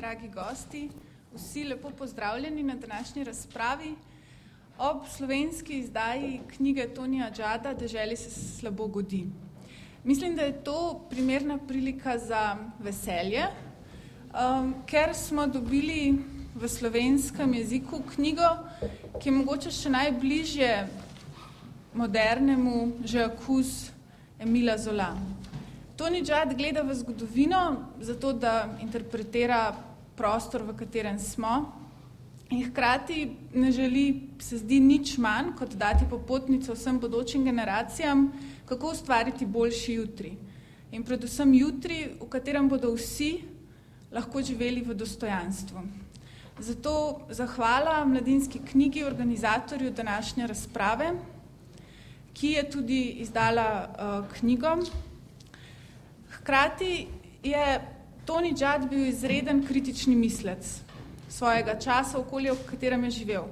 Dragi gosti, vsi lepo pozdravljeni na današnji razpravi ob slovenski izdaji knjige Tonija Džada Deželi se slabo godi. Mislim, da je to primerna prilika za veselje, um, ker smo dobili v slovenskem jeziku knjigo, ki je mogoče še najbližje modernemu Žakus Emila Zola. Toni Džad gleda v zgodovino, zato da interpretira prostor, v katerem smo in hkrati ne želi, se zdi, nič manj, kot dati popotnico vsem bodočim generacijam, kako ustvariti boljši jutri. In predvsem jutri, v katerem bodo vsi lahko živeli v dostojanstvu. Zato zahvala mladinski knjigi, organizatorju današnje razprave, ki je tudi izdala uh, knjigo. Hkrati je Toni Džad bil izreden kritični mislec svojega časa, okolja, v katerem je živel.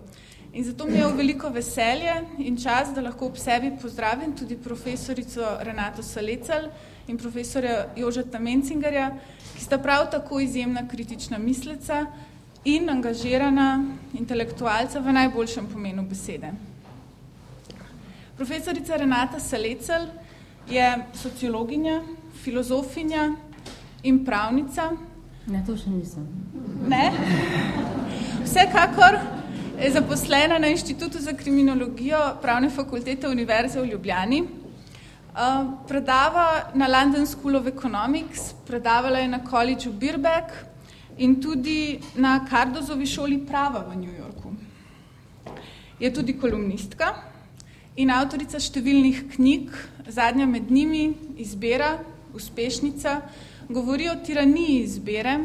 In zato mi je veliko veselje in čas, da lahko ob sebi pozdravim tudi profesorico Renato Salecel in profesorja Jožeta Mencingarja, ki sta prav tako izjemna kritična misleca in angažirana intelektualca v najboljšem pomenu besede. Profesorica Renata Salecel je sociologinja, filozofinja, in pravnica. Ne, to še nisem. Ne? Vsekakor je zaposlena na Inštitutu za kriminologijo Pravne fakultete Univerze v Ljubljani. Uh, predava na London School of Economics, predavala je na Collegeu Birbeck in tudi na Cardozovi šoli prava v New Yorku. Je tudi kolumnistka in avtorica številnih knjig, zadnja med njimi izbira, uspešnica, govori o tiraniji izbire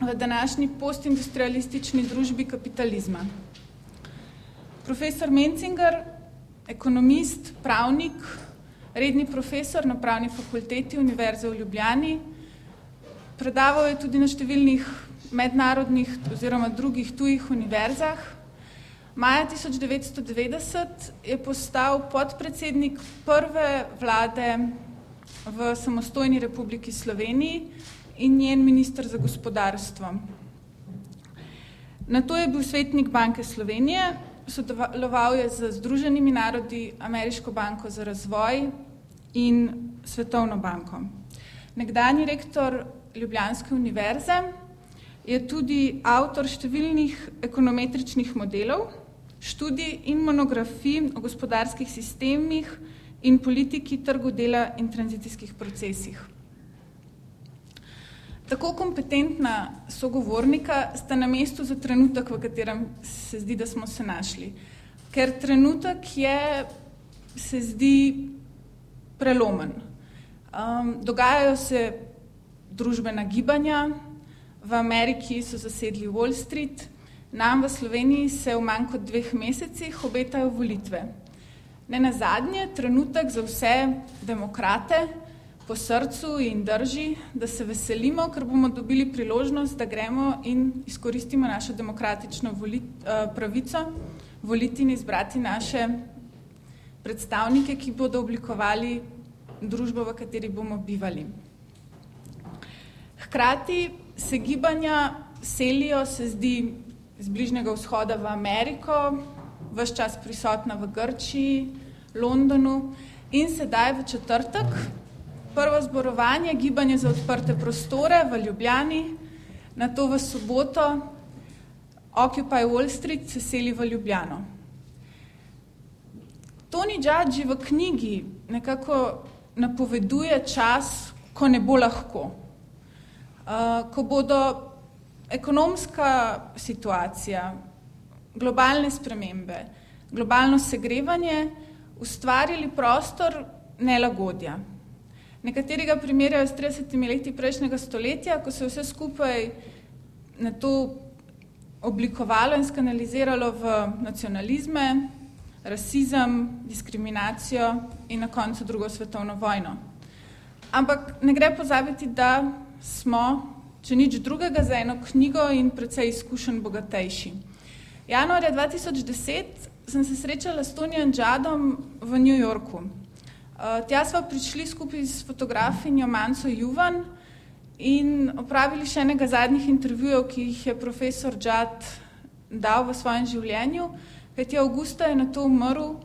v današnji postindustrialistični družbi kapitalizma. Profesor Menzinger, ekonomist, pravnik, redni profesor na pravni fakulteti Univerze v Ljubljani, predaval je tudi na številnih mednarodnih oziroma drugih tujih univerzah. Maja 1990 je postal podpredsednik prve vlade v samostojni republiki Sloveniji in njen minister za gospodarstvo. Na to je bil svetnik Banke Slovenije, sodeloval je z Združenimi narodi, Ameriško banko za razvoj in Svetovno banko. Nekdani rektor Ljubljanske univerze je tudi avtor številnih ekonometričnih modelov, študij in monografij o gospodarskih sistemih, in politiki trgu dela in tranzicijskih procesih. Tako kompetentna sogovornika sta na mestu za trenutek, v katerem se zdi, da smo se našli. Ker trenutek je, se zdi, prelomen. Um, dogajajo se družbena gibanja, v Ameriki so zasedli Wall Street, nam v Sloveniji se v manj kot dveh mesecih obetajo volitve. Ne na zadnje, trenutek za vse demokrate po srcu in drži, da se veselimo, ker bomo dobili priložnost, da gremo in izkoristimo našo demokratično volit, uh, pravico, voliti in izbrati naše predstavnike, ki bodo oblikovali družbo, v kateri bomo bivali. Hkrati se gibanja selijo, se zdi, z bližnjega vzhoda v Ameriko, vse čas prisotna v Grčiji, Londonu in sedaj v četrtek prvo zborovanje gibanje za odprte prostore v Ljubljani, na to v soboto Occupy Wall Street se seli v Ljubljano. Tony Judge v knjigi nekako napoveduje čas, ko ne bo lahko. Uh, ko bodo ekonomska situacija, globalne spremembe, globalno segrevanje ustvarili prostor nelagodja. Nekaterega primerjajo s 30 leti prejšnjega stoletja, ko se vse skupaj na to oblikovalo in skanaliziralo v nacionalizme, rasizem, diskriminacijo in na koncu drugo svetovno vojno. Ampak ne gre pozabiti, da smo, če nič drugega, za eno knjigo in precej izkušen bogatejši. Januarja 2010 sem se srečala s Tonijem Džadom v New Yorku. Uh, tja smo prišli skupaj s fotografinjo Manco Juvan in opravili še enega zadnjih intervjujev, ki jih je profesor Džad dal v svojem življenju, kajti Augusta je na to umrl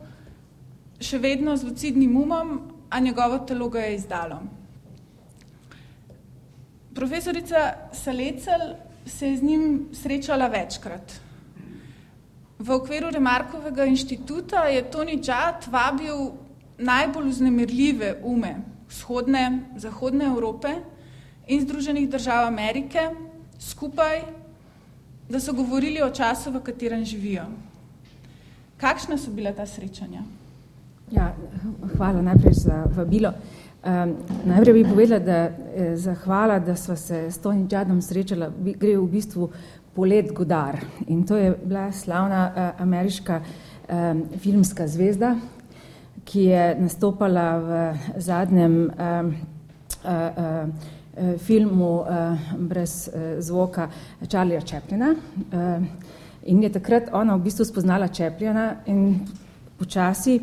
še vedno z lucidnim umom, a njegovo telo ga je izdalo. Profesorica Salecel se je z njim srečala večkrat. V okviru Remarkovega inštituta je Tony Judd vabil najbolj vznemirljive ume vzhodne, zahodne Evrope in Združenih držav Amerike skupaj, da so govorili o času, v katerem živijo. Kakšna so bila ta srečanja? Ja, hvala najprej za vabilo. Um, najprej bi povedala, da je zahvala, da sva se s Tony Juddom srečala, gre v bistvu Polet Godar. In to je bila slavna uh, ameriška um, filmska zvezda, ki je nastopala v zadnjem um, uh, uh, filmu uh, brez uh, zvoka Charlie'a Chaplina. Uh, in je takrat ona v bistvu spoznala Chaplina in počasi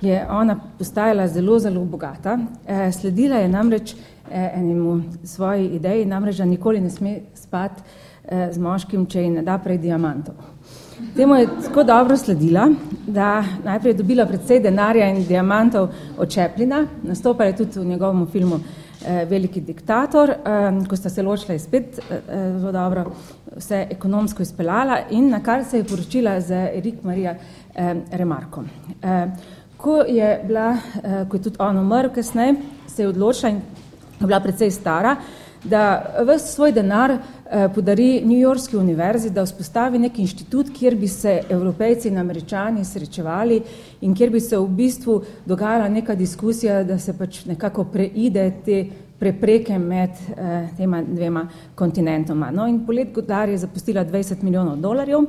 je ona postajala zelo, zelo bogata. Uh, sledila je namreč uh, enemu svoji ideji, namreč, da nikoli ne sme spati z moškim, če ji ne da prej diamantov. Temu je tako dobro sledila, da najprej je dobila predvsej denarja in diamantov od Čeplina, nastopala je tudi v njegovem filmu eh, Veliki diktator, eh, ko sta se ločila je spet eh, eh, zelo dobro vse ekonomsko izpeljala in na kar se je poročila z Erik Marija eh, Remarko. Eh, ko je bila, eh, ko je tudi on umrl kasneje, se je odločila in je bila predvsej stara, da vse svoj denar eh, podari New Yorkski univerzi, da vzpostavi nek inštitut, kjer bi se evropejci in američani srečevali in kjer bi se v bistvu dogajala neka diskusija, da se pač nekako preide te prepreke med eh, tema dvema kontinentoma. No in polet Godar je zapustila 20 milijonov dolarjev,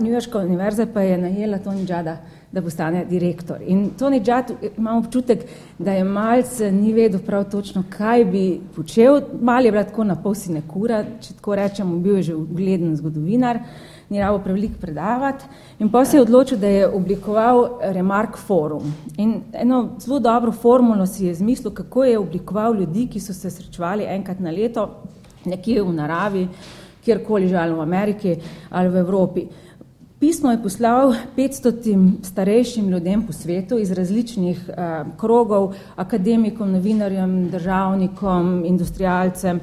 New Yorkska univerza pa je najela Tony Jada da postane direktor. In Tony Judd ima občutek, da je malce ni vedel prav točno, kaj bi počel. Mal je bila tako na pol sinekura, če tako rečemo, bil je že ugleden zgodovinar, ni rabo prevelik predavati. In pa se je odločil, da je oblikoval Remark Forum. In eno zelo dobro formulo si je zmislil, kako je oblikoval ljudi, ki so se srečevali enkrat na leto, nekje v naravi, kjerkoli že ali v Ameriki ali v Evropi. Pismo je poslal 500 starejšim ljudem po svetu iz različnih uh, krogov, akademikom, novinarjem, državnikom, industrialcem,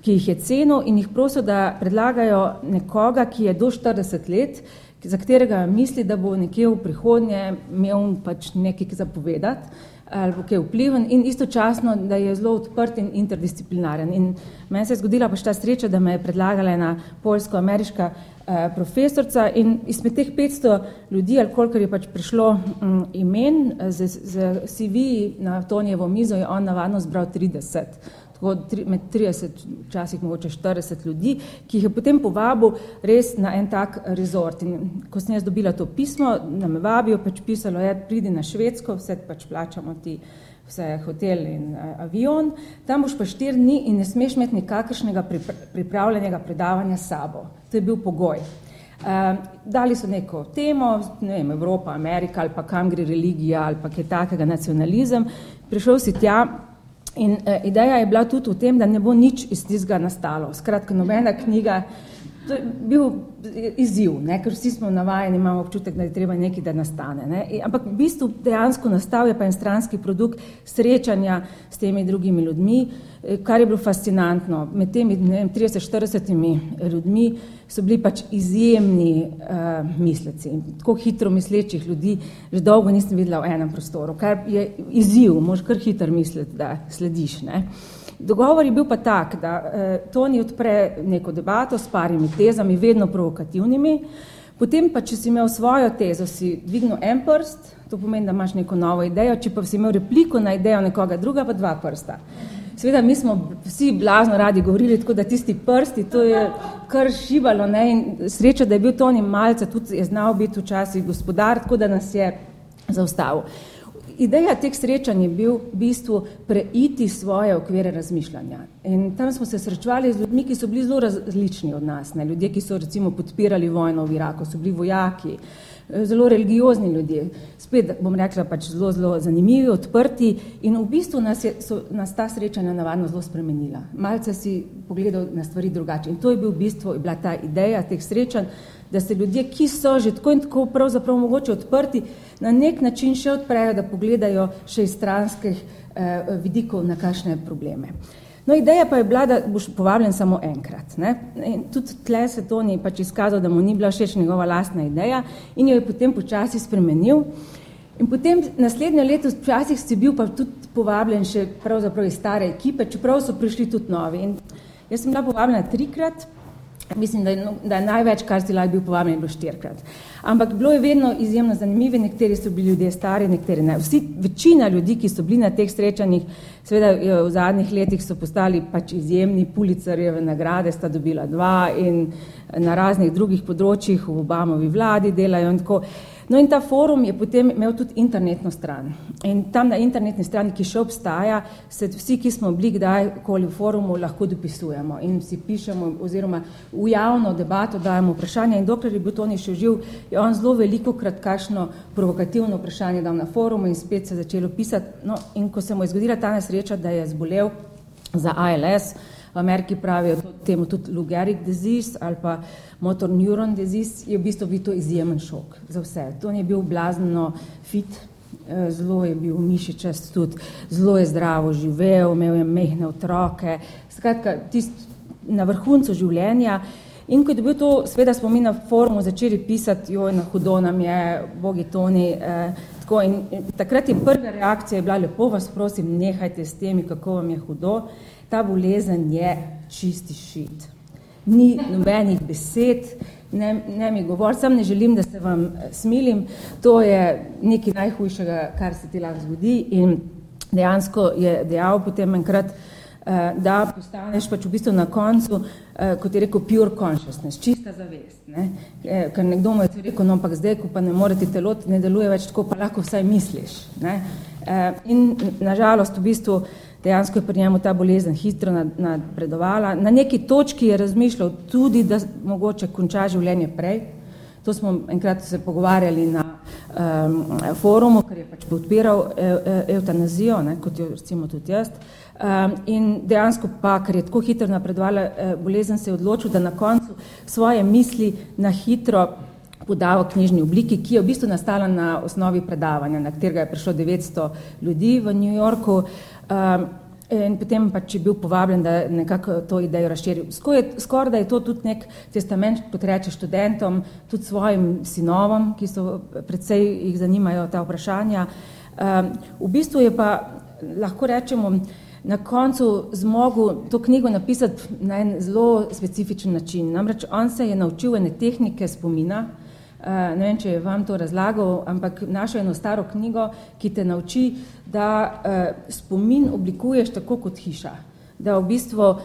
ki jih je cenil in jih prosil, da predlagajo nekoga, ki je do 40 let, za katerega misli, da bo nekje v prihodnje imel pač nekaj zapovedati ali bo kaj vpliven in istočasno, da je zelo odprt in interdisciplinaren. In meni se je zgodila pač ta sreča, da me je predlagala ena poljsko-ameriška eh, profesorca in izmed teh 500 ljudi, ali kolikor je pač prišlo mm, imen, z, z CV na Tonijevo mizo je on navadno zbral 30 tako med 30, včasih mogoče 40 ljudi, ki jih je potem povabil res na en tak rezort. In ko sem jaz dobila to pismo, da me vabijo, pač pisalo je, pridi na Švedsko, vse pač plačamo ti vse hotel in avion, tam boš pa štir dni in ne smeš imeti nikakršnega pripravljenega predavanja s sabo. To je bil pogoj. Uh, dali so neko temo, ne vem, Evropa, Amerika ali pa kam gre religija ali pa kaj takega, nacionalizem. Prišel si tja, In uh, ideja je bila tudi v tem, da ne bo nič iz tistega nastalo. Skratka, nobena knjiga, to je bil izziv, ne? ker vsi smo navajeni, imamo občutek, da je treba nekaj, da nastane. Ne? In, ampak v bistvu dejansko nastal je pa en stranski produkt srečanja s temi drugimi ljudmi, eh, kar je bilo fascinantno. Med temi 30-40 ljudmi so bili pač izjemni uh, misleci, tako hitro mislečih ljudi, že dolgo nisem videla v enem prostoru, kar je izziv, moš kar hitro misliti, da slediš. Ne? Dogovor je bil pa tak, da eh, Toni odpre neko debato s parimi tezami, vedno provokativnimi, potem pa, če si imel svojo tezo, si dvignil en prst, to pomeni, da imaš neko novo idejo, če pa si imel repliko na idejo nekoga druga, pa dva prsta. Seveda, mi smo vsi blazno radi govorili, tako da tisti prsti, to je kar šibalo, ne, in sreča, da je bil Toni malce, tudi je znal biti včasih gospodar, tako da nas je zaustavil. Ideja teh srečanj je bil v bistvu preiti svoje okvire razmišljanja. In tam smo se srečevali z ljudmi, ki so bili zelo različni od nas. Ne? Ljudje, ki so recimo podpirali vojno v Iraku, so bili vojaki, zelo religiozni ljudje. Spet bom rekla, pač zelo, zelo zanimivi, odprti in v bistvu nas, je, so, nas ta srečanja navadno zelo spremenila. Malce si pogledal na stvari drugače in to je bil v bistvu, je bila ta ideja teh srečanj, da se ljudje, ki so že tako in tako pravzaprav mogoče odprti, na nek način še odprejo, da pogledajo še iz stranskih eh, vidikov na kakšne probleme. No, ideja pa je bila, da boš povabljen samo enkrat. Ne? In tudi tle se to ni pač izkazal, da mu ni bila všeč njegova lastna ideja in jo je potem počasi spremenil. In potem naslednje leto, včasih si bil pa tudi povabljen še pravzaprav iz stare ekipe, čeprav so prišli tudi novi. In jaz sem bila povabljena trikrat, Mislim, da je, no, da je največ, kar si lahko bil povabljen, je bilo štirikrat. Ampak bilo je vedno izjemno zanimivo, nekateri so bili ljudje stari, nekateri ne. Vsi, večina ljudi, ki so bili na teh srečanjih, seveda v zadnjih letih so postali pač izjemni pulicarjeve nagrade, sta dobila dva in na raznih drugih področjih v Obamovi vladi delajo in tako. No in ta forum je potem imel tudi internetno stran. In tam na internetni strani, ki še obstaja, se vsi, ki smo bili kdajkoli v forumu, lahko dopisujemo in si pišemo oziroma v javno debato dajemo vprašanja in dokler je bil Toni še živ, je on zelo veliko krat kakšno provokativno vprašanje dal na forumu in spet se začelo pisati. No in ko se mu je zgodila ta nesreča, da je zbolel za ALS, v Ameriki pravijo temu tudi Lou Gehrig disease ali pa motor neuron disease, je v bistvu bil to izjemen šok za vse. To je bil blazno fit, eh, zelo je bil mišičast tudi, zelo je zdravo živel, imel je mehne otroke, skratka, tist na vrhuncu življenja. In ko je bil to, seveda smo mi na forumu začeli pisati, joj, na hudo nam je, bogi Toni, eh, tako in, in takrat je prva reakcija je bila, lepo vas prosim, nehajte s temi, kako vam je hudo ta bolezen je čisti šit. Ni nobenih besed, ne, ne mi govor, sam ne želim, da se vam eh, smilim, to je nekaj najhujšega, kar se ti lahko zgodi in dejansko je dejal potem enkrat, eh, da postaneš pač v bistvu na koncu, eh, kot je rekel, pure consciousness, čista zavest. Ne? Ker nekdo mu je rekel, no, ampak zdaj, ko pa ne more ti telo, ne deluje več tako, pa lahko vsaj misliš. Ne? In nažalost, v bistvu, dejansko je pri njemu ta bolezen hitro napredovala. Na neki točki je razmišljal tudi, da mogoče konča življenje prej. To smo enkrat se pogovarjali na um, forumu, ker je pač podpiral e, e, eutanazijo, ne, kot jo recimo tudi jaz. Um, in dejansko pa, ker je tako hitro napredovala e, bolezen, se je odločil, da na koncu svoje misli na hitro podal v knjižni obliki, ki je v bistvu nastala na osnovi predavanja, na katerega je prišlo 900 ljudi v New Yorku. Um, in potem pač je bil povabljen, da nekako to idejo razširi. Skoraj da je to tudi nek testament, kot reče študentom, tudi svojim sinovom, ki so predvsej jih zanimajo ta vprašanja. Um, v bistvu je pa, lahko rečemo, na koncu zmogel to knjigo napisati na en zelo specifičen način. Namreč on se je naučil ene tehnike spomina, Eh, ne vem, če je vam to razlagal, ampak našel eno staro knjigo, ki te nauči, da uh, spomin oblikuješ tako kot hiša. Da v bistvu uh,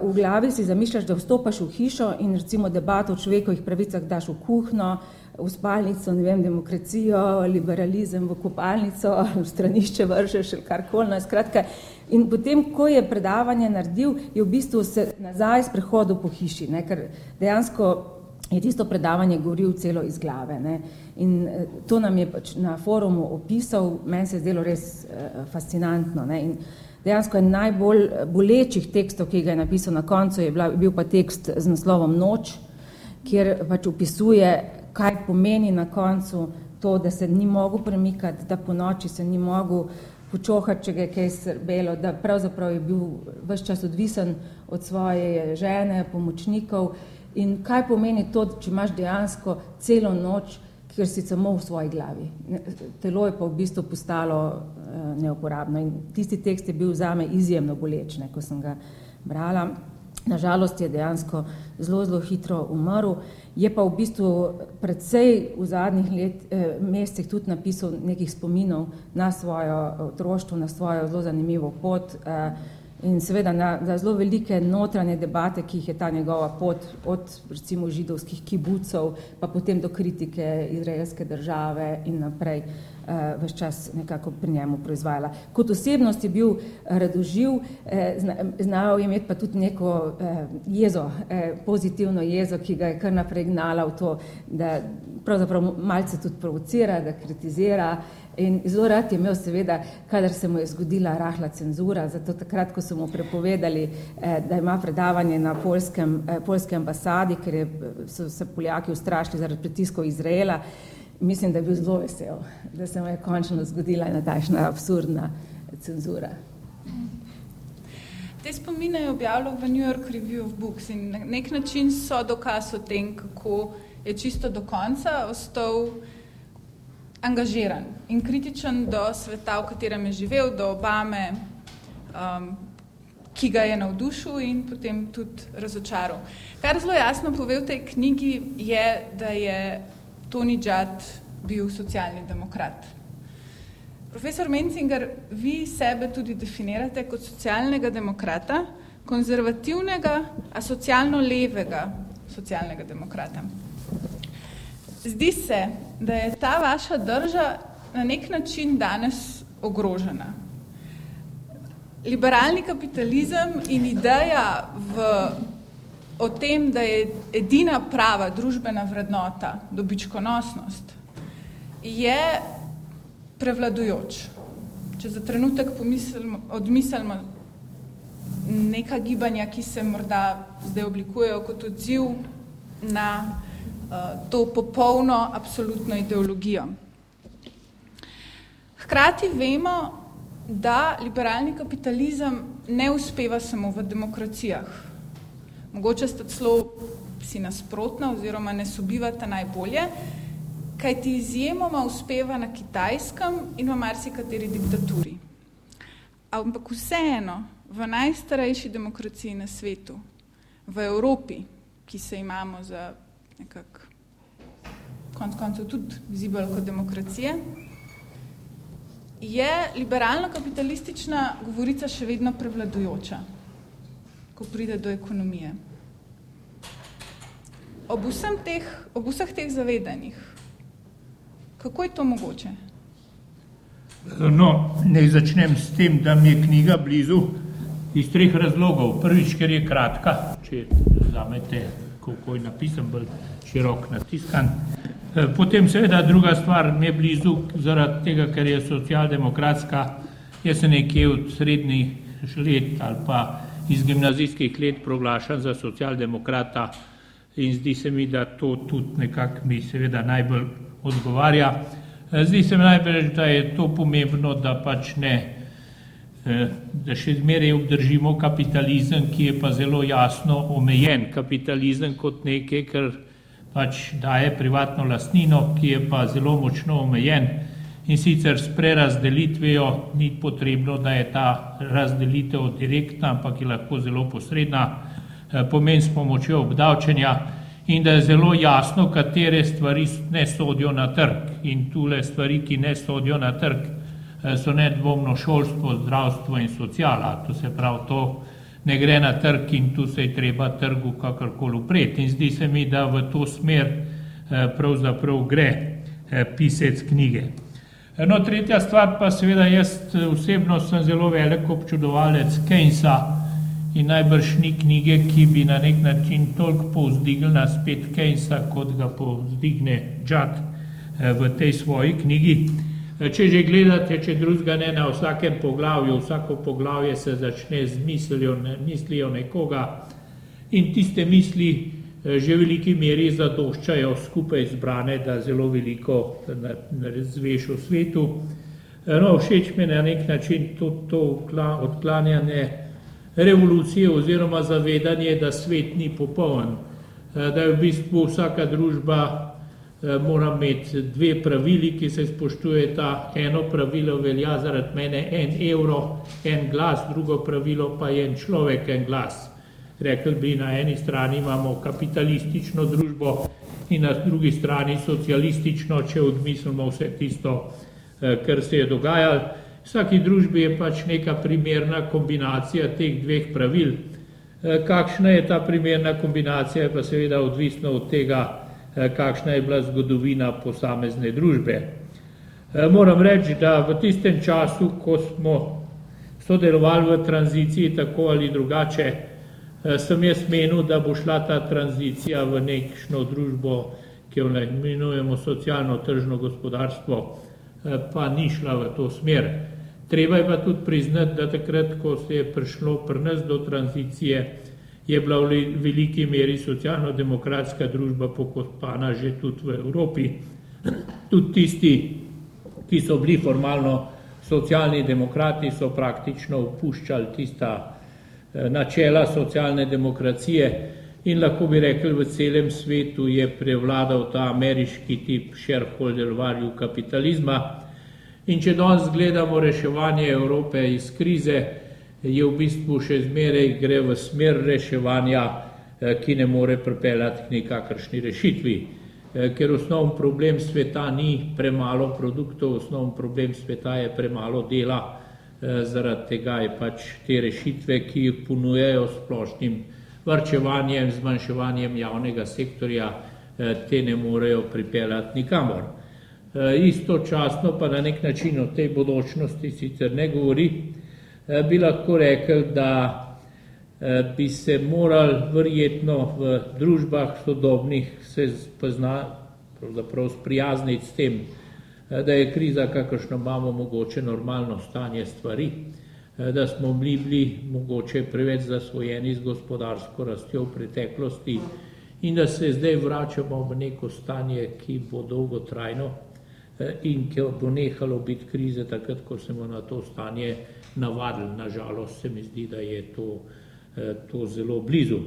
v glavi si zamišljaš, da vstopaš v hišo in recimo debato o človekovih pravicah daš v kuhno, v spalnico, ne vem, demokracijo, liberalizem v kopalnico, v stranišče vržeš ali karkoli. No, skratka, in potem, ko je predavanje naredil, je v bistvu se nazaj sprehodil po hiši, ne, ker dejansko je tisto predavanje govoril celo iz glave. Ne. In eh, to nam je pač na forumu opisal, meni se je zdelo res uh, fascinantno. Ne. In dejansko je najbolj bolečih tekstov, ki ga je napisal na koncu, je bila, bil pa tekst z naslovom Noč, kjer pač opisuje, kaj pomeni na koncu to, da se ni mogel premikati, da po noči se ni mogel počohati, če ga je kaj srbelo, da pravzaprav je bil vse čas odvisen od svoje žene, pomočnikov In kaj pomeni to, če imaš dejansko celo noč, ker si samo v svoji glavi. Telo je pa v bistvu postalo uh, neuporabno. In tisti tekst je bil zame izjemno boleč, ne, ko sem ga brala. Nažalost je dejansko zelo, zelo hitro umrl. Je pa v bistvu predvsej v zadnjih let, eh, mesecih tudi napisal nekih spominov na svojo otroštvo, na svojo zelo zanimivo pot. Eh, in seveda na, na zelo velike notranje debate, ki jih je ta njegova pot od recimo židovskih kibucov, pa potem do kritike izraelske države in naprej uh, vse čas nekako pri njemu proizvajala. Kot osebnost je bil radoživ, eh, znal imeti pa tudi neko eh, jezo, eh, pozitivno jezo, ki ga je kar naprej gnala v to, da pravzaprav malce tudi provocira, da kritizira. In zelo rad je imel seveda, kadar se mu je zgodila rahla cenzura, zato takrat, ko so mu prepovedali, eh, da ima predavanje na polskem, eh, polske ambasadi, ker je, so se Poljaki ustrašili zaradi pritiskov Izraela, mislim, da je bil zelo vesel, da se mu je končno zgodila ena takšna absurdna cenzura. Te spomine je objavljal v New York Review of Books in na nek način so dokaz o tem, kako je čisto do konca ostal angažiran in kritičen do sveta, v katerem je živel, do Obame, um, ki ga je navdušil in potem tudi razočaral. Kar zelo jasno pove v tej knjigi je, da je Tony Judd bil socialni demokrat. Profesor Menzinger, vi sebe tudi definirate kot socialnega demokrata, konzervativnega, a socialno levega socialnega demokrata. Zdi se, da je ta vaša drža na nek način danes ogrožena. Liberalni kapitalizem in ideja v, o tem, da je edina prava družbena vrednota dobičkonosnost, je prevladujoč. Če za trenutek pomislimo, odmislimo neka gibanja, ki se morda zdaj oblikujejo kot odziv na to popolno, absolutno ideologijo. Hkrati vemo, da liberalni kapitalizem ne uspeva samo v demokracijah. Mogoče sta celo si nasprotna oziroma ne sobivata najbolje, kaj ti izjemoma uspeva na kitajskem in v marsikateri diktaturi. Ampak vseeno, v najstarejši demokraciji na svetu, v Evropi, ki se imamo za nekako konc koncev tudi zibel kot demokracije, je liberalno-kapitalistična govorica še vedno prevladujoča, ko pride do ekonomije. Ob, vsem teh, ob vseh teh zavedanjih, kako je to mogoče? No, ne začnem s tem, da mi je knjiga blizu iz treh razlogov. Prvič, ker je kratka, če zamete, kako je napisan, bolj širok natiskan. Eh, potem seveda druga stvar mi je blizu zaradi tega, ker je socialdemokratska, jaz sem nekje od srednjih let ali pa iz gimnazijskih let proglašan za socialdemokrata in zdi se mi, da to tudi nekako mi seveda najbolj odgovarja. Eh, zdi se mi najbolj, da je to pomembno, da pač ne, da še zmeraj obdržimo kapitalizem, ki je pa zelo jasno omejen. Kapitalizem kot nekaj, kar pač daje privatno lastnino, ki je pa zelo močno omejen. In sicer s prerazdelitvijo ni potrebno, da je ta razdelitev direktna, ampak je lahko zelo posredna, eh, pomen s pomočjo obdavčenja in da je zelo jasno, katere stvari ne sodijo na trg. In tule stvari, ki ne sodijo na trg, eh, so nedvomno šolstvo, zdravstvo in sociala, to se pravi to, ne gre na trg in tu se je treba trgu kakorkoli upreti. In zdi se mi, da v to smer eh, pravzaprav gre eh, pisec knjige. No, tretja stvar pa seveda jaz eh, osebno sem zelo velik občudovalec Keynesa in najbrž ni knjige, ki bi na nek način toliko povzdignila spet Keynesa, kot ga povzdigne Judd v tej svoji knjigi. Če že gledate, če drugega ne na vsakem poglavju, vsako poglavje se začne z mislijo, mislijo nekoga in tiste misli eh, že v veliki meri zadoščajo skupaj zbrane, da zelo veliko zveš v svetu. Eh, no, všeč me na nek način to, to odklanjanje revolucije oziroma zavedanje, da svet ni popoln, da je v bistvu vsaka družba moram imeti dve pravili, ki se spoštujeta. Eno pravilo velja zaradi mene en evro, en glas, drugo pravilo pa je en človek, en glas. Rekli bi, na eni strani imamo kapitalistično družbo in na drugi strani socialistično, če odmislimo vse tisto, eh, kar se je dogajalo. Vsaki družbi je pač neka primerna kombinacija teh dveh pravil. Eh, kakšna je ta primerna kombinacija, je pa seveda odvisno od tega, Eh, kakšna je bila zgodovina posamezne družbe. Moram reči, da v tistem času, ko smo sodelovali v tranziciji tako ali drugače, sem jaz menil, da bo šla ta tranzicija v nekšno družbo, ki jo imenujemo socialno tržno gospodarstvo, pa ni šla v to smer. Treba je pa tudi priznati, da takrat, ko se je prišlo pri nas do tranzicije, je bila v veliki meri socialno-demokratska družba pokopana že tudi v Evropi. Tudi tisti, ki so bili formalno socialni demokrati, so praktično upuščali tista načela socialne demokracije in lahko bi rekli, v celem svetu je prevladal ta ameriški tip shareholder value kapitalizma, In če danes gledamo reševanje Evrope iz krize, je v bistvu še zmeraj gre v smer reševanja, ki ne more pripeljati k nikakršni rešitvi. Ker osnovni problem sveta ni premalo produktov, osnovni problem sveta je premalo dela, zaradi tega je pač te rešitve, ki jih ponujejo splošnim varčevanjem, zmanjševanjem javnega sektorja, te ne morejo pripeljati nikamor. Istočasno pa na nek način o tej bodočnosti sicer ne govori, bi lahko rekli, da bi se morali verjetno v družbah sodobnih se pravzaprav sprijazniti s tem, da je kriza, kakršno imamo, mogoče normalno stanje stvari, da smo bili, bili mogoče preveč zasvojeni z gospodarsko rastjo v preteklosti in da se zdaj vračamo v neko stanje, ki bo dolgotrajno in ki bo nehalo biti krize takrat, ko se bomo na to stanje navadili. Nažalost se mi zdi, da je to, to zelo blizu.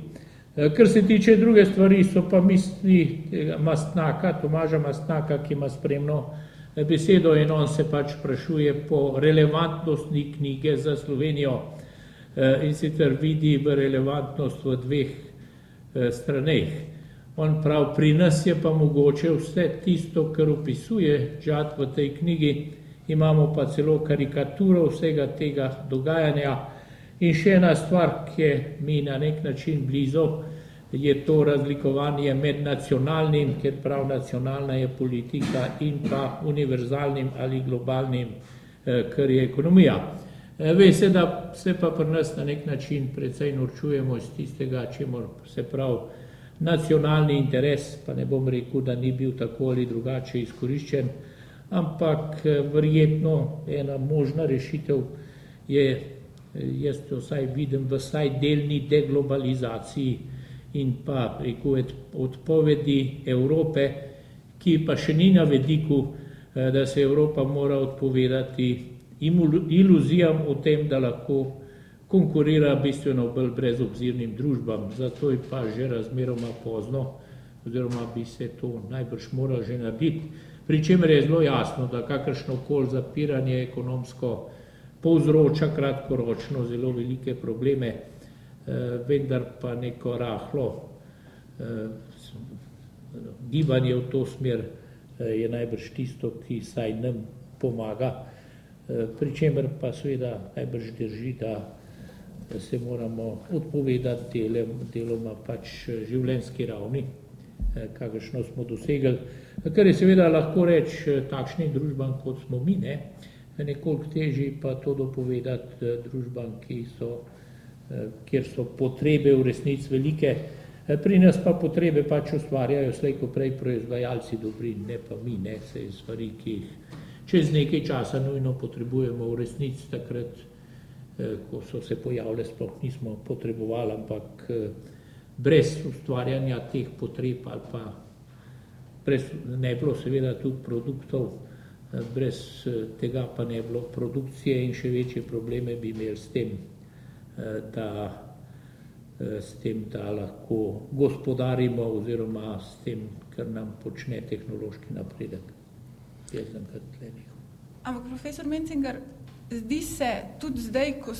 Kar se tiče druge stvari, so pa misli Mastnaka, Tomaža Mastnaka, ki ima spremno besedo in on se pač sprašuje po relevantnosti knjige za Slovenijo in sicer vidi v relevantnost v dveh straneh. On pravi, pri nas je pa mogoče vse tisto, kar opisuje Džad v tej knjigi, imamo pa celo karikaturo vsega tega dogajanja. In še ena stvar, ki je mi na nek način blizu, je to razlikovanje med nacionalnim, ker prav nacionalna je politika, in pa univerzalnim ali globalnim, kar je ekonomija. Ve se, da se pa pri nas na nek način precej norčujemo iz tistega, čemur se pravi nacionalni interes, pa ne bom rekel, da ni bil tako ali drugače izkoriščen, ampak verjetno ena možna rešitev je, jaz to vsaj vidim, v vsaj delni deglobalizaciji in pa rekel odpovedi Evrope, ki pa še ni na vediku, da se Evropa mora odpovedati iluzijam o tem, da lahko konkurira bistveno bolj brezobzirnim družbam, zato je pa že razmeroma pozno, oziroma bi se to najbrž moralo že narediti, pri čemer je zelo jasno, da kakršnokoli zapiranje ekonomsko povzroča kratkoročno zelo velike probleme, vendar pa neko rahlo gibanje v to smer je najbrž tisto, ki vsaj nam pomaga, pri čemer pa seveda najbrž drži, da se moramo odpovedati delem, deloma pač življenjski ravni, kakršno smo dosegli, kar je seveda lahko reči takšnim družbam, kot smo mi, ne, nekoliko težje pa to dopovedati družbam, ki so, kjer so potrebe v resnici velike, pri nas pa potrebe pač ustvarjajo slej ko prej proizvajalci dobrin, ne pa mi, ne, saj stvari, ki jih čez nekaj časa nujno potrebujemo, v resnici takrat ko so se pojavile, sploh nismo potrebovali, ampak brez ustvarjanja teh potreb ali pa brez, ne bilo seveda tudi produktov, brez tega pa ne bilo produkcije in še večje probleme bi imeli s tem, da s tem, da lahko gospodarimo oziroma s tem, kar nam počne tehnološki napredek. Jaz sem kar tle. Ampak profesor Mencinger, zdi se tudi zdaj, ko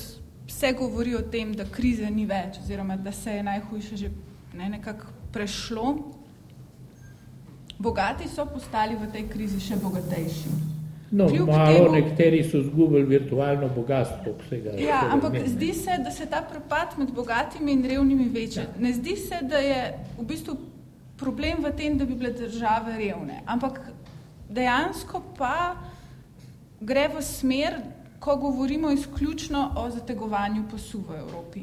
se govori o tem, da krize ni več oziroma da se je najhujše že ne, nekako prešlo, bogati so postali v tej krizi še bogatejši. No, Kljub malo temu, nekateri so zgubili virtualno bogatstvo vsega. Ja, ampak ne. zdi se, da se ta propad med bogatimi in revnimi veča. Ja. Ne zdi se, da je v bistvu problem v tem, da bi bile države revne, ampak dejansko pa gre v smer, ko govorimo izključno o zategovanju pasu v Evropi.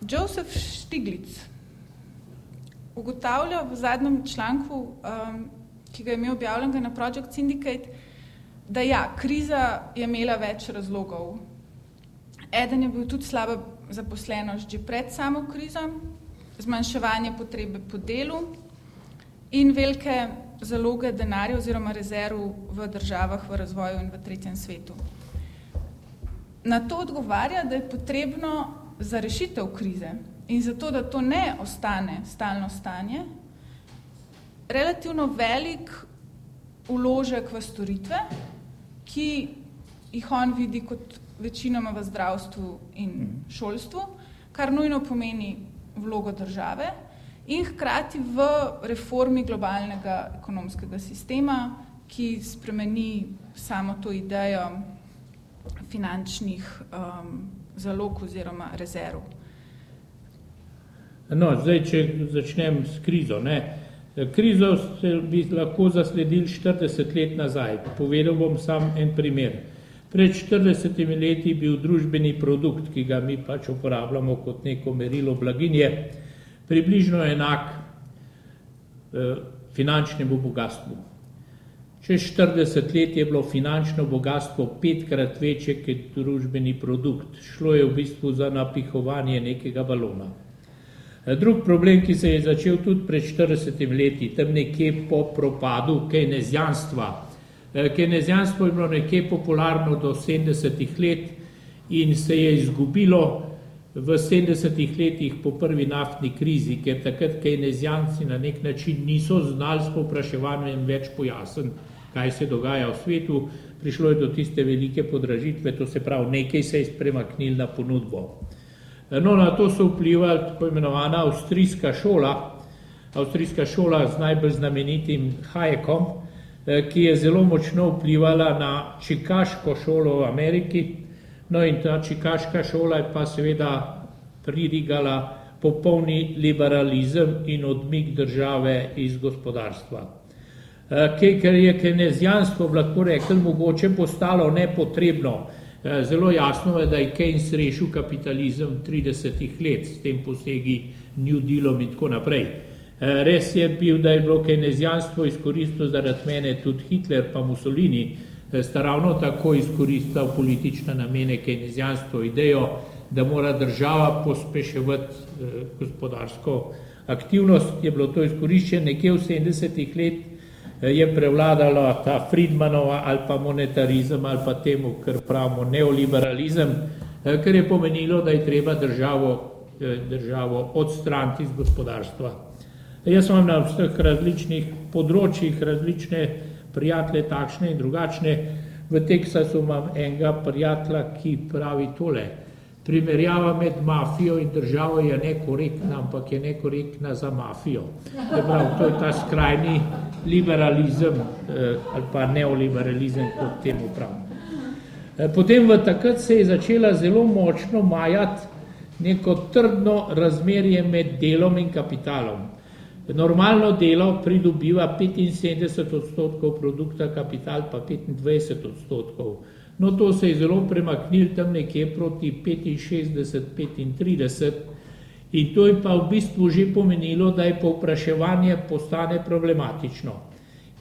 Joseph Stiglitz ugotavlja v zadnjem članku, um, ki ga je imel objavljenega na Project Syndicate, da ja, kriza je imela več razlogov. Eden je bil tudi slaba zaposlenost že pred samo krizo, zmanjševanje potrebe po delu in velike zaloge denarja oziroma rezerv v državah v razvoju in v tretjem svetu. Na to odgovarja, da je potrebno za rešitev krize in zato, da to ne ostane stalno stanje, relativno velik uložek v storitve, ki jih on vidi kot večinoma v zdravstvu in mhm. šolstvu, kar nujno pomeni vlogo države in hkrati v reformi globalnega ekonomskega sistema, ki spremeni samo to idejo finančnih um, zalog oziroma rezerv. No, zdaj, če začnem s krizo. Ne. Krizo bi lahko zasledili 40 let nazaj. Povedal bom sam en primer. Pred 40 leti je bil družbeni produkt, ki ga mi pač uporabljamo kot neko merilo blaginje, približno enak eh, finančnemu bogatstvu. Čez 40 let je bilo finančno bogatstvo petkrat večje kot družbeni produkt. Šlo je v bistvu za napihovanje nekega balona. Eh, drug problem, ki se je začel tudi pred 40 leti, tam nekje po propadu kejnezijanstva, Eh, Kenezijanstvo je bilo nekje popularno do 70-ih let in se je izgubilo v 70-ih letih po prvi naftni krizi, ker takrat kenezijanci na nek način niso znali s popraševanjem več pojasniti, kaj se dogaja v svetu. Prišlo je do tiste velike podražitve, to se pravi, nekaj se je spremaknil na ponudbo. No, na to so vplivali tako imenovana avstrijska šola, avstrijska šola z najbolj znamenitim Hayekom, Eh, ki je zelo močno vplivala na čikaško šolo v Ameriki. No in ta čikaška šola je pa seveda pridigala popolni liberalizem in odmik države iz gospodarstva. Eh, ker je kenezijanstvo, lahko rekel, mogoče postalo nepotrebno, eh, zelo jasno je, da je Keynes rešil kapitalizem 30 let s tem posegi New Dealom in tako naprej. Eh, res je bil, da je bilo kenezijanstvo izkoristilo zaradi mene tudi Hitler pa Mussolini, sta ravno tako izkoristila politične namene kenezijanstvo idejo, da mora država pospeševati eh, gospodarsko aktivnost. Je bilo to izkoriščeno nekje v 70-ih let, je prevladala ta Friedmanova ali pa monetarizem ali pa temu, kar pravimo neoliberalizem, kar je pomenilo, da je treba državo, državo odstraniti iz gospodarstva. Jaz imam na vseh različnih področjih različne prijatelje, takšne in drugačne. V Teksasu imam enega prijatelja, ki pravi tole. Primerjava med mafijo in državo je nekorektna, ampak je nekorektna za mafijo. Prav, to je ta skrajni liberalizem eh, ali pa neoliberalizem, kot temu pravim. Eh, potem v takrat se je začela zelo močno majati neko trdno razmerje med delom in kapitalom. Normalno delo pridobiva 75 odstotkov produkta, kapital pa 25 odstotkov. No, to se je zelo premaknil tam nekje proti 65-35 in to je pa v bistvu že pomenilo, da je povpraševanje postane problematično,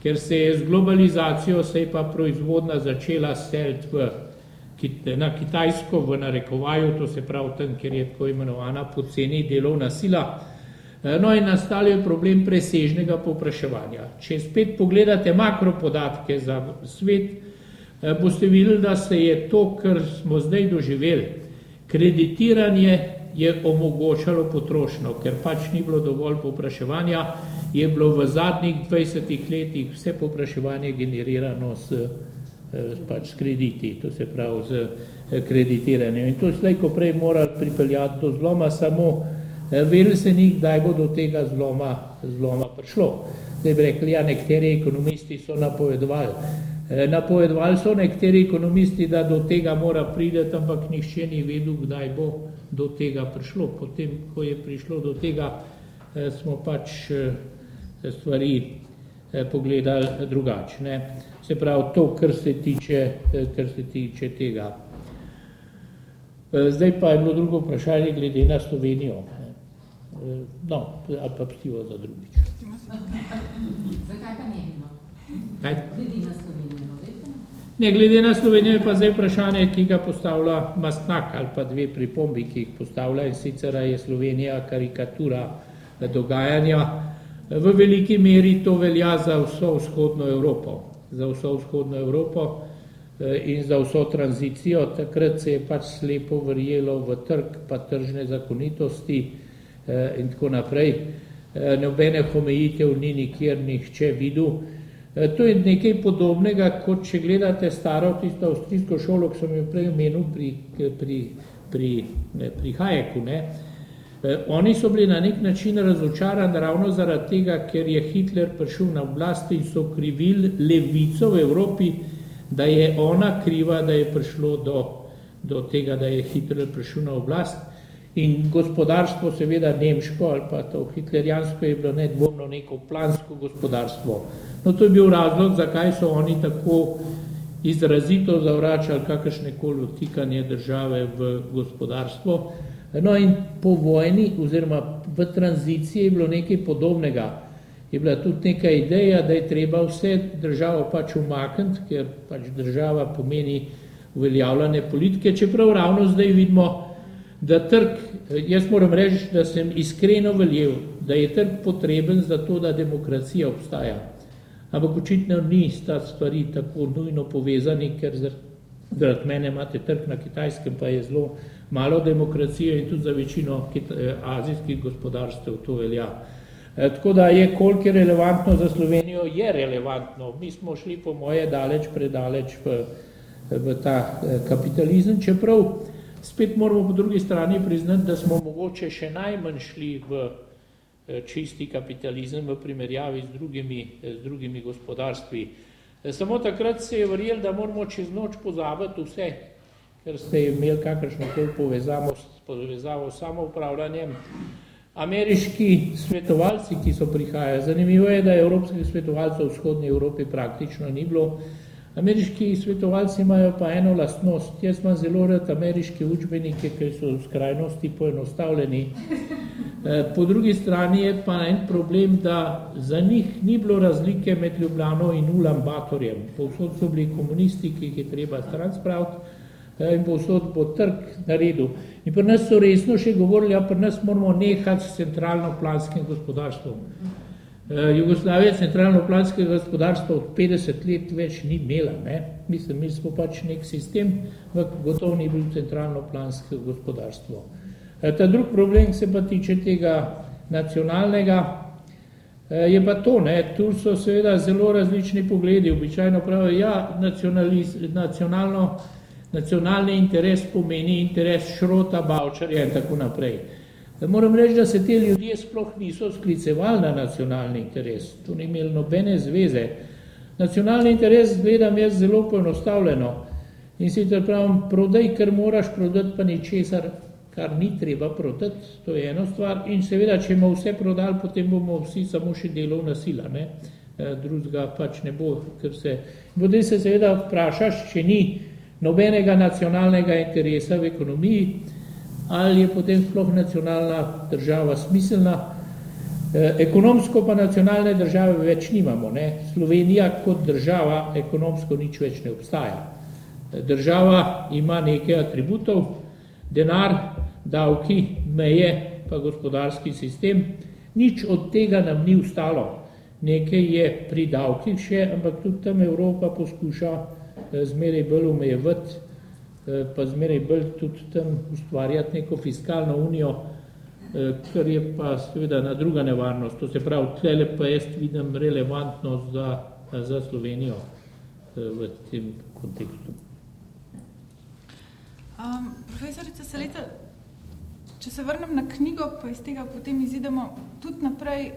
ker se je z globalizacijo se je pa proizvodna začela seliti v, na Kitajsko v narekovaju, to se pravi tam, kjer je tako imenovana poceni delovna sila, no in nastal je problem presežnega popraševanja. Če spet pogledate makropodatke za svet, eh, boste videli, da se je to, kar smo zdaj doživeli, kreditiranje je omogočalo potrošno, ker pač ni bilo dovolj popraševanja, je bilo v zadnjih 20 letih vse popraševanje generirano s, eh, pač s krediti, to se pravi z kreditiranjem. In to slej, ko prej mora pripeljati do zloma samo Eh, Vedeli se ni, kdaj bo do tega zloma, zloma prišlo. Zdaj bi rekli, ja, nekateri ekonomisti so napovedovali. Eh, napovedovali so nekateri ekonomisti, da do tega mora prideti, ampak nihče ni vedel, kdaj bo do tega prišlo. Potem, ko je prišlo do tega, eh, smo pač stvari pogledali drugačne. Se pravi, to, kar se tiče, kar se tiče tega. Zdaj pa je bilo drugo vprašanje glede na Slovenijo. No, ali pa pstivo za drugič. Zakaj pa ne? Kaj? Glede na Slovenijo. Ne, glede na Slovenijo je pa zdaj vprašanje, ki ga postavlja Mastnak ali pa dve pripombi, ki jih postavlja in sicer je Slovenija karikatura dogajanja. V veliki meri to velja za vso vzhodno Evropo, za vso vzhodno Evropo eh, in za vso tranzicijo. Takrat se je pač slepo verjelo v trg, pa tržne zakonitosti eh, in tako naprej. Eh, nobene omejitev ni nikjer nihče videl. Eh, to je nekaj podobnega, kot če gledate staro tisto avstrijsko šolo, ki sem jo prej omenil pri, pri, pri, ne, pri Hajeku. Ne. Eh, oni so bili na nek način razočarani ravno zaradi tega, ker je Hitler prišel na oblast in so krivili levico v Evropi, da je ona kriva, da je prišlo do, do tega, da je Hitler prišel na oblast. In gospodarstvo, seveda nemško ali pa to hitlerijansko, je bilo nedvomno neko plansko gospodarstvo. No, to je bil razlog, zakaj so oni tako izrazito zavračali kakršne koli vtikanje države v gospodarstvo. No in po vojni oziroma v tranziciji je bilo nekaj podobnega. Je bila tudi neka ideja, da je treba vse državo pač umakniti, ker pač država pomeni uveljavljanje politike, čeprav ravno zdaj vidimo, da trg, jaz moram reči, da sem iskreno veljel, da je trg potreben za to, da demokracija obstaja. Ampak očitno ni sta stvari tako nujno povezani, ker zaradi mene imate trg na kitajskem, pa je zelo malo demokracije in tudi za večino azijskih gospodarstev to velja. E, tako da je, koliko je relevantno za Slovenijo, je relevantno. Mi smo šli po moje daleč, predaleč v, v ta e, kapitalizem, čeprav Spet moramo po drugi strani priznati, da smo mogoče še najmanj šli v eh, čisti kapitalizem v primerjavi z drugimi, eh, z drugimi gospodarstvi. Eh, samo takrat se je verjel, da moramo čez noč pozabiti vse, ker ste imeli kakršno koli povezavo, povezavo s samoupravljanjem. Ameriški svetovalci, ki so prihajali, zanimivo je, da evropskih svetovalcev v vzhodni Evropi praktično ni bilo, Ameriški svetovalci imajo pa eno lastnost. Jaz imam zelo rad ameriške učbenike, ki so v skrajnosti poenostavljeni. Eh, po drugi strani je pa en problem, da za njih ni bilo razlike med Ljubljano in Ulam Batorjem. Povsod so bili komunisti, ki jih je treba stran spraviti eh, in povsod bo trg naredil. In pri nas so resno še govorili, a pri nas moramo nehati s centralno planskim gospodarstvom. Eh, Jugoslavija centralno planskega gospodarstva od 50 let več ni imela. Ne? Mislim, mi smo pač nek sistem, gotovo ni bil centralno plansko gospodarstvo. Eh, ta drug problem se pa tiče tega nacionalnega, eh, je pa to, ne? tu so seveda zelo različni pogledi, običajno pravijo, ja, nacionalno, nacionalni interes pomeni interes šrota, bavčarja in tako naprej. Moram reči, da se te ljudje sploh niso sklicevali na nacionalni interes. To ni imelo nobene zveze. Nacionalni interes gledam jaz zelo poenostavljeno. In si te pravim, prodaj, ker moraš prodati pa ničesar, kar ni treba prodati. To je ena stvar. In seveda, če bomo vse prodali, potem bomo vsi samo še delovna sila. Ne? E, drugega pač ne bo. Ker se... Potem se seveda vprašaš, če ni nobenega nacionalnega interesa v ekonomiji, ali je potem sploh nacionalna država smiselna. E, ekonomsko pa nacionalne države več nimamo. Ne? Slovenija kot država ekonomsko nič več ne obstaja. E, država ima nekaj atributov, denar, davki, meje, pa gospodarski sistem. Nič od tega nam ni ustalo. Nekaj je pri davkih še, ampak tudi tam Evropa poskuša e, zmeraj bolj omejevati pa zmeraj bolj tudi tam ustvarjati neko fiskalno unijo, eh, kar je pa seveda na druga nevarnost. To se pravi, tlele pa jaz vidim relevantno za, za Slovenijo eh, v tem kontekstu. Um, profesorica Saleta, če se vrnem na knjigo, pa iz tega potem izidemo tudi naprej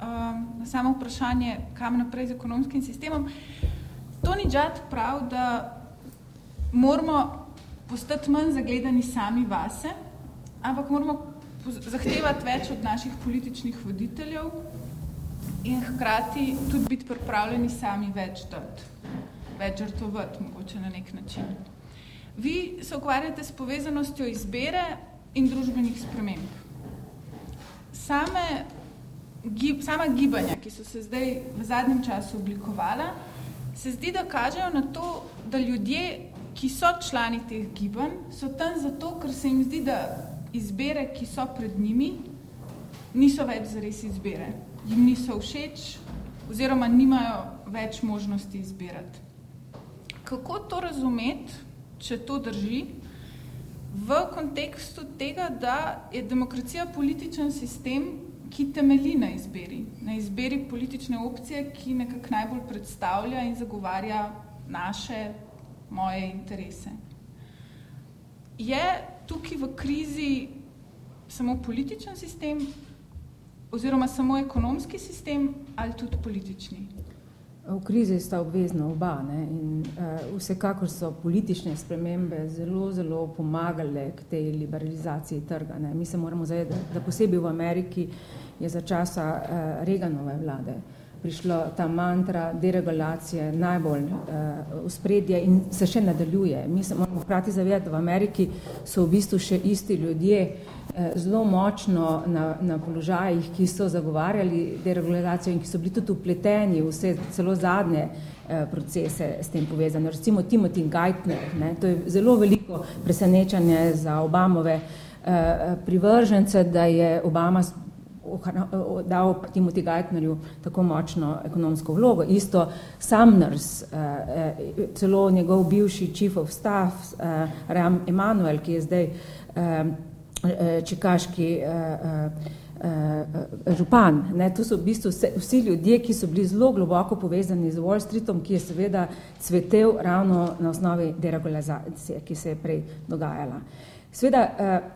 um, na samo vprašanje, kam naprej z ekonomskim sistemom. Toni Džad prav, da moramo postati manj zagledani sami vase, ampak moramo zahtevati več od naših političnih voditeljev, in hkrati tudi biti pripravljeni sami več dati, več žrtovati, mogoče na nek način. Vi se ukvarjate s povezanostjo izbere in družbenih sprememb. Same, gib, sama gibanja, ki so se zdaj v zadnjem času oblikovala, se zdi, da kažejo na to, da ljudje, ki so člani teh gibanj, so tam zato, ker se jim zdi, da izbere, ki so pred njimi, niso več zares izbere. Jim niso všeč oziroma nimajo več možnosti izbirati. Kako to razumeti, če to drži, v kontekstu tega, da je demokracija političen sistem, ki temelji na izberi, na izberi politične opcije, ki nekako najbolj predstavlja in zagovarja naše, moje interese. Je tukaj v krizi samo političen sistem oziroma samo ekonomski sistem ali tudi politični? V krizi sta obvezna oba ne? in uh, vsekakor so politične spremembe zelo, zelo pomagale k tej liberalizaciji trga. Ne? Mi se moramo zavedati, da, posebej v Ameriki je za časa uh, Reaganove vlade prišlo ta mantra deregulacije najbolj uh, v spredje in se še nadaljuje. Mi se moramo hkrati zavedati, da v Ameriki so v bistvu še isti ljudje, Eh, zelo močno na, na položajih, ki so zagovarjali deregulacijo in ki so bili tudi upleteni v vse celo zadnje eh, procese s tem povezane. Recimo Timothy Geithner, ne, to je zelo veliko presenečanje za Obamove eh, privržence, da je Obama dal Timothy Geithnerju tako močno ekonomsko vlogo. Isto Sumners, celo njegov bivši chief of staff, Ram Emanuel, ki je zdaj Eh, eh, eh, župan. Ne, to so v bistvu vse, vsi ljudje, ki so bili zelo globoko povezani z Wall Streetom, ki je seveda cvetel ravno na osnovi deregulacije, ki se je prej dogajala. Sveda,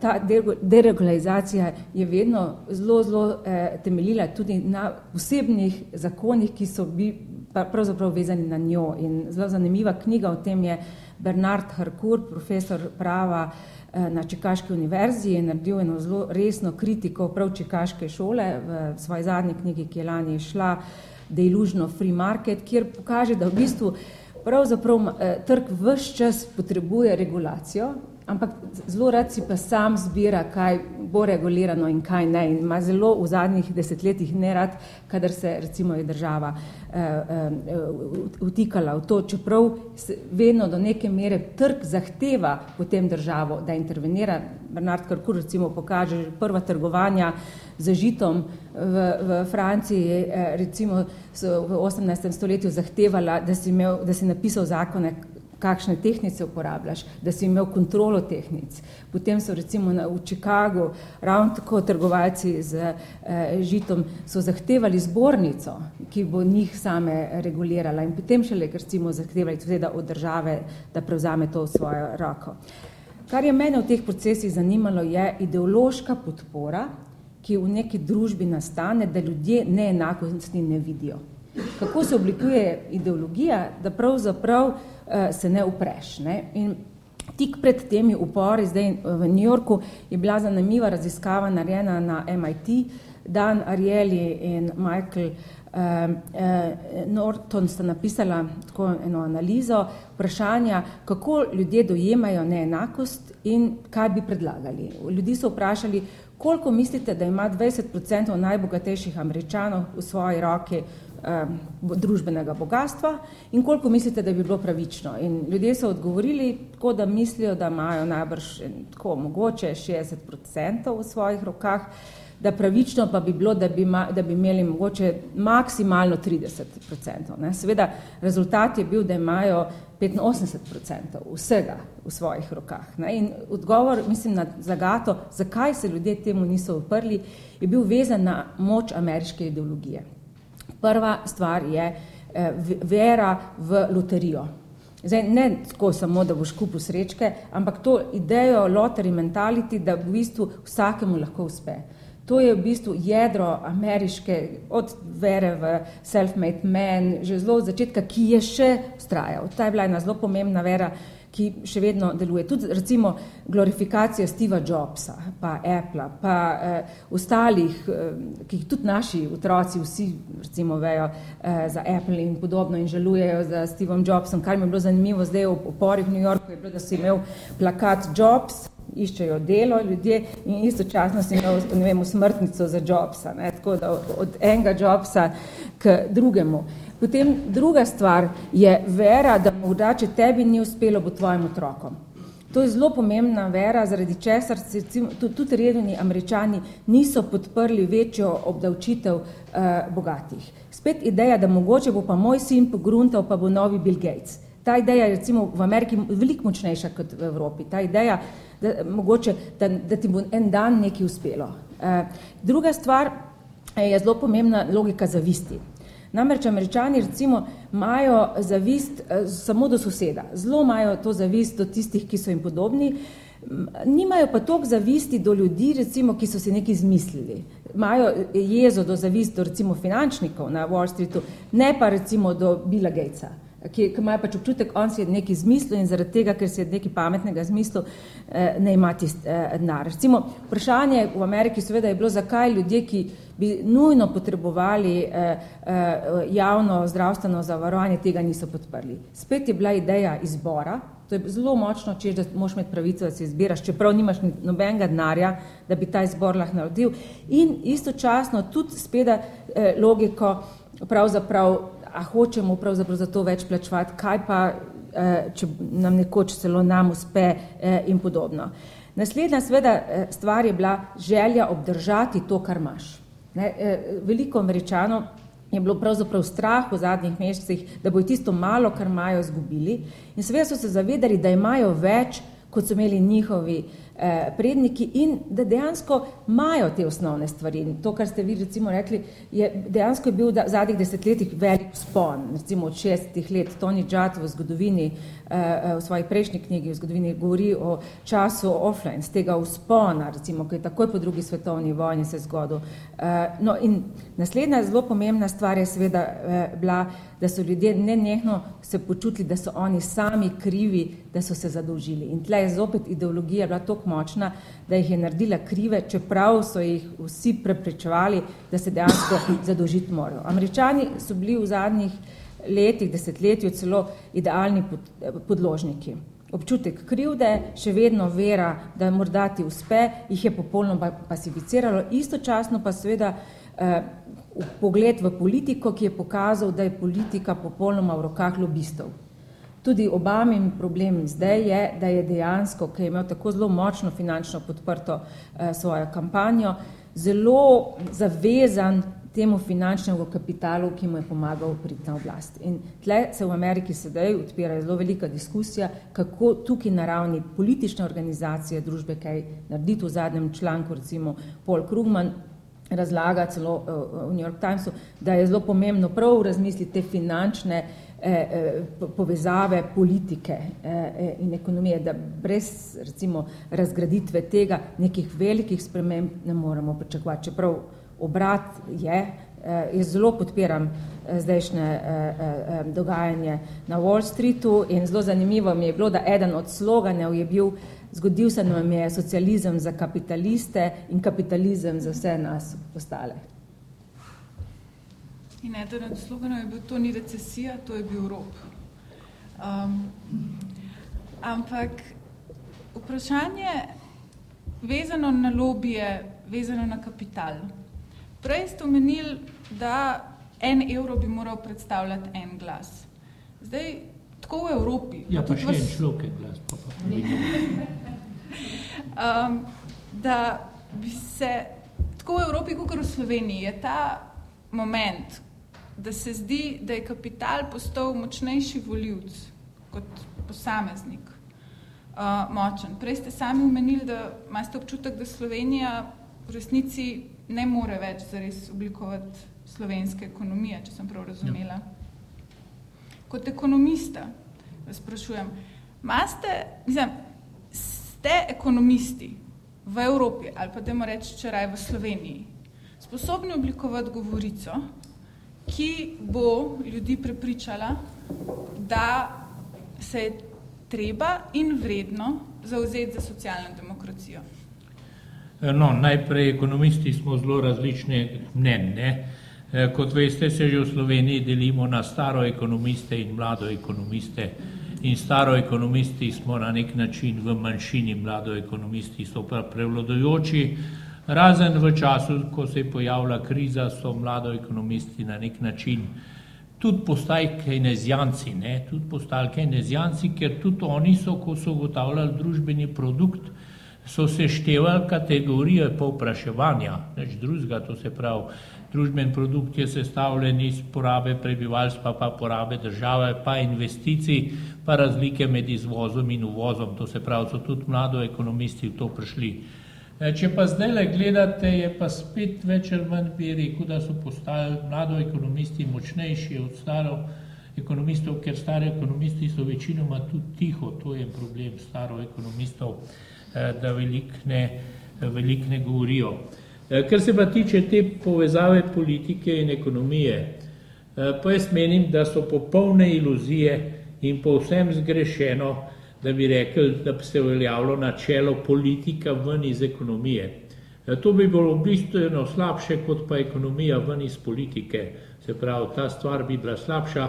ta deregularizacija je vedno zelo, zelo temeljila tudi na posebnih zakonih, ki so bili pravzaprav vezani na njo. In zelo zanimiva knjiga o tem je Bernard Harcourt, profesor prava, Eh, na Čekaški univerzi je naredil eno zelo resno kritiko prav Čekaške šole v svoji zadnji knjigi, ki je lani šla, Delužno Free Market, kjer pokaže, da v bistvu pravzaprav eh, trg vse čas potrebuje regulacijo, ampak zelo rad si pa sam zbira, kaj bo regulirano in kaj ne. In ima zelo v zadnjih desetletjih ne rad, kadar se recimo je država uh, uh, utikala v to, čeprav vedno do neke mere trg zahteva potem državo, da intervenira. Bernard Karkur recimo pokaže prva trgovanja za žitom v, v Franciji, recimo so v 18. stoletju zahtevala, da si, imel, da si napisal zakone, kakšne tehnice uporabljaš, da si imel kontrolo tehnic. Potem so recimo na, v Chicagu ravno tako trgovalci z eh, žitom so zahtevali zbornico, ki bo njih same regulirala in potem šele recimo zahtevali tudi od države, da prevzame to v svojo roko. Kar je mene v teh procesih zanimalo, je ideološka podpora, ki v neki družbi nastane, da ljudje neenakosti ne vidijo. Kako se oblikuje ideologija, da pravzaprav prav se ne upreš. Ne? In tik pred temi upori, zdaj v New Yorku, je bila zanimiva raziskava narejena na MIT, Dan Ariely in Michael uh, uh, Norton sta napisala tako eno analizo vprašanja, kako ljudje dojemajo neenakost in kaj bi predlagali. Ljudi so vprašali, koliko mislite, da ima 20% najbogatejših američanov v svoji roki eh, družbenega bogatstva in koliko mislite, da bi bilo pravično. In ljudje so odgovorili tako, da mislijo, da imajo najbrž tako mogoče 60% v svojih rokah, da pravično pa bi bilo, da bi, ma, da bi imeli mogoče maksimalno 30%. Ne. Seveda, rezultat je bil, da imajo 85% vsega v svojih rokah. Ne. In odgovor, mislim, na zagato, zakaj se ljudje temu niso uprli, je bil vezan na moč ameriške ideologije. Prva stvar je eh, vera v loterijo. Zdaj, ne tako samo, da boš kupil srečke, ampak to idejo lottery mentality, da v bistvu vsakemu lahko uspe. To je v bistvu jedro ameriške, od vere v self-made man, že zelo od začetka, ki je še vztrajal. Ta je bila ena zelo pomembna vera, ki še vedno deluje. Tudi recimo glorifikacija Steva Jobsa, pa Apple, pa eh, ostalih, eh, ki jih tudi naši otroci vsi recimo vejo eh, za Apple in podobno in žalujejo za Stevom Jobsom, kar mi je bilo zanimivo zdaj v oporih v New Yorku, je bilo, da si imel plakat Jobs, iščejo delo ljudje in istočasno si imel, ne vem, smrtnico za Jobsa, ne, tako da od, od enega Jobsa k drugemu. Potem druga stvar je vera, da morda, če tebi ni uspelo, bo tvojim otrokom. To je zelo pomembna vera, zaradi česar se tudi redni američani niso podprli večjo obdavčitev uh, bogatih. Spet ideja, da mogoče bo pa moj sin pogruntal, pa bo novi Bill Gates. Ta ideja je recimo v Ameriki veliko močnejša kot v Evropi. Ta ideja, da, mogoče, da, da ti bo en dan nekaj uspelo. Uh, druga stvar je zelo pomembna logika zavisti. Namreč američani recimo imajo zavist eh, samo do soseda, zelo imajo to zavist do tistih, ki so jim podobni, nimajo pa toliko zavisti do ljudi, recimo, ki so si nekaj izmislili. Imajo jezo do zavist do recimo finančnikov na Wall Streetu, ne pa recimo do Billa Gatesa ki, ki imajo pač občutek, on si je nekaj zmislil in zaradi tega, ker si je nekaj pametnega zmislil, eh, ne ima tist eh, denar. Recimo, vprašanje v Ameriki seveda je bilo, zakaj ljudje, ki bi nujno potrebovali eh, javno zdravstveno zavarovanje, tega niso podprli. Spet je bila ideja izbora, to je zelo močno, če da moš imeti pravico, da se izbiraš, čeprav nimaš nobenega denarja, da bi ta izbor lahko naredil. In istočasno tudi speda logiko pravzaprav a hočemo pravzaprav za to več plačevati, kaj pa, eh, če nam nekoč celo nam uspe eh, in podobno. Naslednja sveda eh, stvar je bila želja obdržati to, kar imaš. Ne, veliko američanov je bilo pravzaprav strah v zadnjih mesecih, da bojo tisto malo, kar imajo, izgubili in seveda so se zavedali, da imajo več, kot so imeli njihovi uh, predniki in da dejansko imajo te osnovne stvari. In to, kar ste vi recimo rekli, je dejansko je bil v zadnjih desetletjih velik spon, recimo od šestih let. Tony Judd v zgodovini, eh, eh, v svoji prejšnji knjigi v zgodovini govori o času offline, z tega vzpona, recimo, ki je takoj po drugi svetovni vojni se zgodil. No in naslednja zelo pomembna stvar je seveda bila, da so ljudje nenehno se počutili, da so oni sami krivi, da so se zadolžili. In tle je zopet ideologija bila tako močna, da jih je naredila krive, čeprav so jih vsi preprečevali, da se dejansko zadolžiti morajo. Američani so bili v zadnjih letih, desetletju celo idealni pod, podložniki. Občutek krivde, še vedno vera, da morda ti uspe, jih je popolnoma pasificiralo, istočasno pa seveda eh, pogled v politiko, ki je pokazal, da je politika popolnoma v rokah lobistov. Tudi Obamin problem zdaj je, da je dejansko, ki je imel tako zelo močno finančno podprto eh, svojo kampanjo, zelo zavezan temu finančnemu kapitalu, ki mu je pomagal priti na oblast. In tle se v Ameriki sedaj odpira zelo velika diskusija, kako tukaj na ravni politične organizacije družbe kaj narediti v zadnjem članku, recimo Paul Krugman, razlaga celo uh, v New York Timesu, da je zelo pomembno prav razmisliti te finančne eh, eh, povezave politike eh, in ekonomije, da brez recimo razgraditve tega nekih velikih sprememb ne moremo pričakovati. Čeprav obrat je, eh, jaz zelo podpiram eh, zdajšnje eh, dogajanje na Wall Streetu in zelo zanimivo mi je bilo, da eden od sloganjev je bil zgodil se nam je socializem za kapitaliste in kapitalizem za vse nas ostale. In eden od sloganov je bil, to ni recesija, to je bil rob. Um, ampak vprašanje vezano na lobije, vezano na kapital. Prej ste omenili, da en evro bi moral predstavljati en glas. Zdaj, tako v Evropi. Ja, pa še vas... en človek glas. Pa pa um, da bi se tako v Evropi, kot v Sloveniji, je ta moment, da se zdi, da je kapital postal močnejši voljivc kot posameznik uh, močen. Prej ste sami omenili, da imate občutek, da Slovenija v resnici ne more več zares oblikovati slovenske ekonomije, če sem prav razumela. Ja. Kot ekonomista, vas sprašujem, maste, mislim, ste ekonomisti v Evropi ali pa dajmo reči čeraj v Sloveniji sposobni oblikovati govorico, ki bo ljudi prepričala, da se je treba in vredno zauzeti za socialno demokracijo? No, najprej ekonomisti smo zelo različne mnenje. Kot veste, se že v Sloveniji delimo na staro ekonomiste in mlado ekonomiste. In staro ekonomisti smo na nek način v manjšini, mlado ekonomisti so pa prevladojoči. Razen v času, ko se je pojavila kriza, so mlado ekonomisti na nek način tudi postali kejnezijanci, ne, tudi postali kejnezijanci, ker tudi oni so, ko so ugotavljali družbeni produkt, so se števali kategorije povpraševanja, neč drugega, to se pravi, družben produkt je sestavljen iz porabe prebivalstva, pa porabe države, pa investicij, pa razlike med izvozom in uvozom, to se pravi, so tudi mlado ekonomisti v to prišli. E, če pa zdaj le gledate, je pa spet več ali manj bi rekel, da so postali mlado ekonomisti močnejši od staro ekonomistov, ker stare ekonomisti so večinoma tudi tiho, to je problem staro ekonomistov, da veliko ne, velik ne govorijo. E, kar se pa tiče te povezave politike in ekonomije, pa jaz menim, da so popolne iluzije in povsem zgrešeno, da bi rekli, da bi se uveljavilo načelo politika ven iz ekonomije. To bi bilo bistveno slabše, kot pa ekonomija ven iz politike. Se pravi, ta stvar bi bila slabša,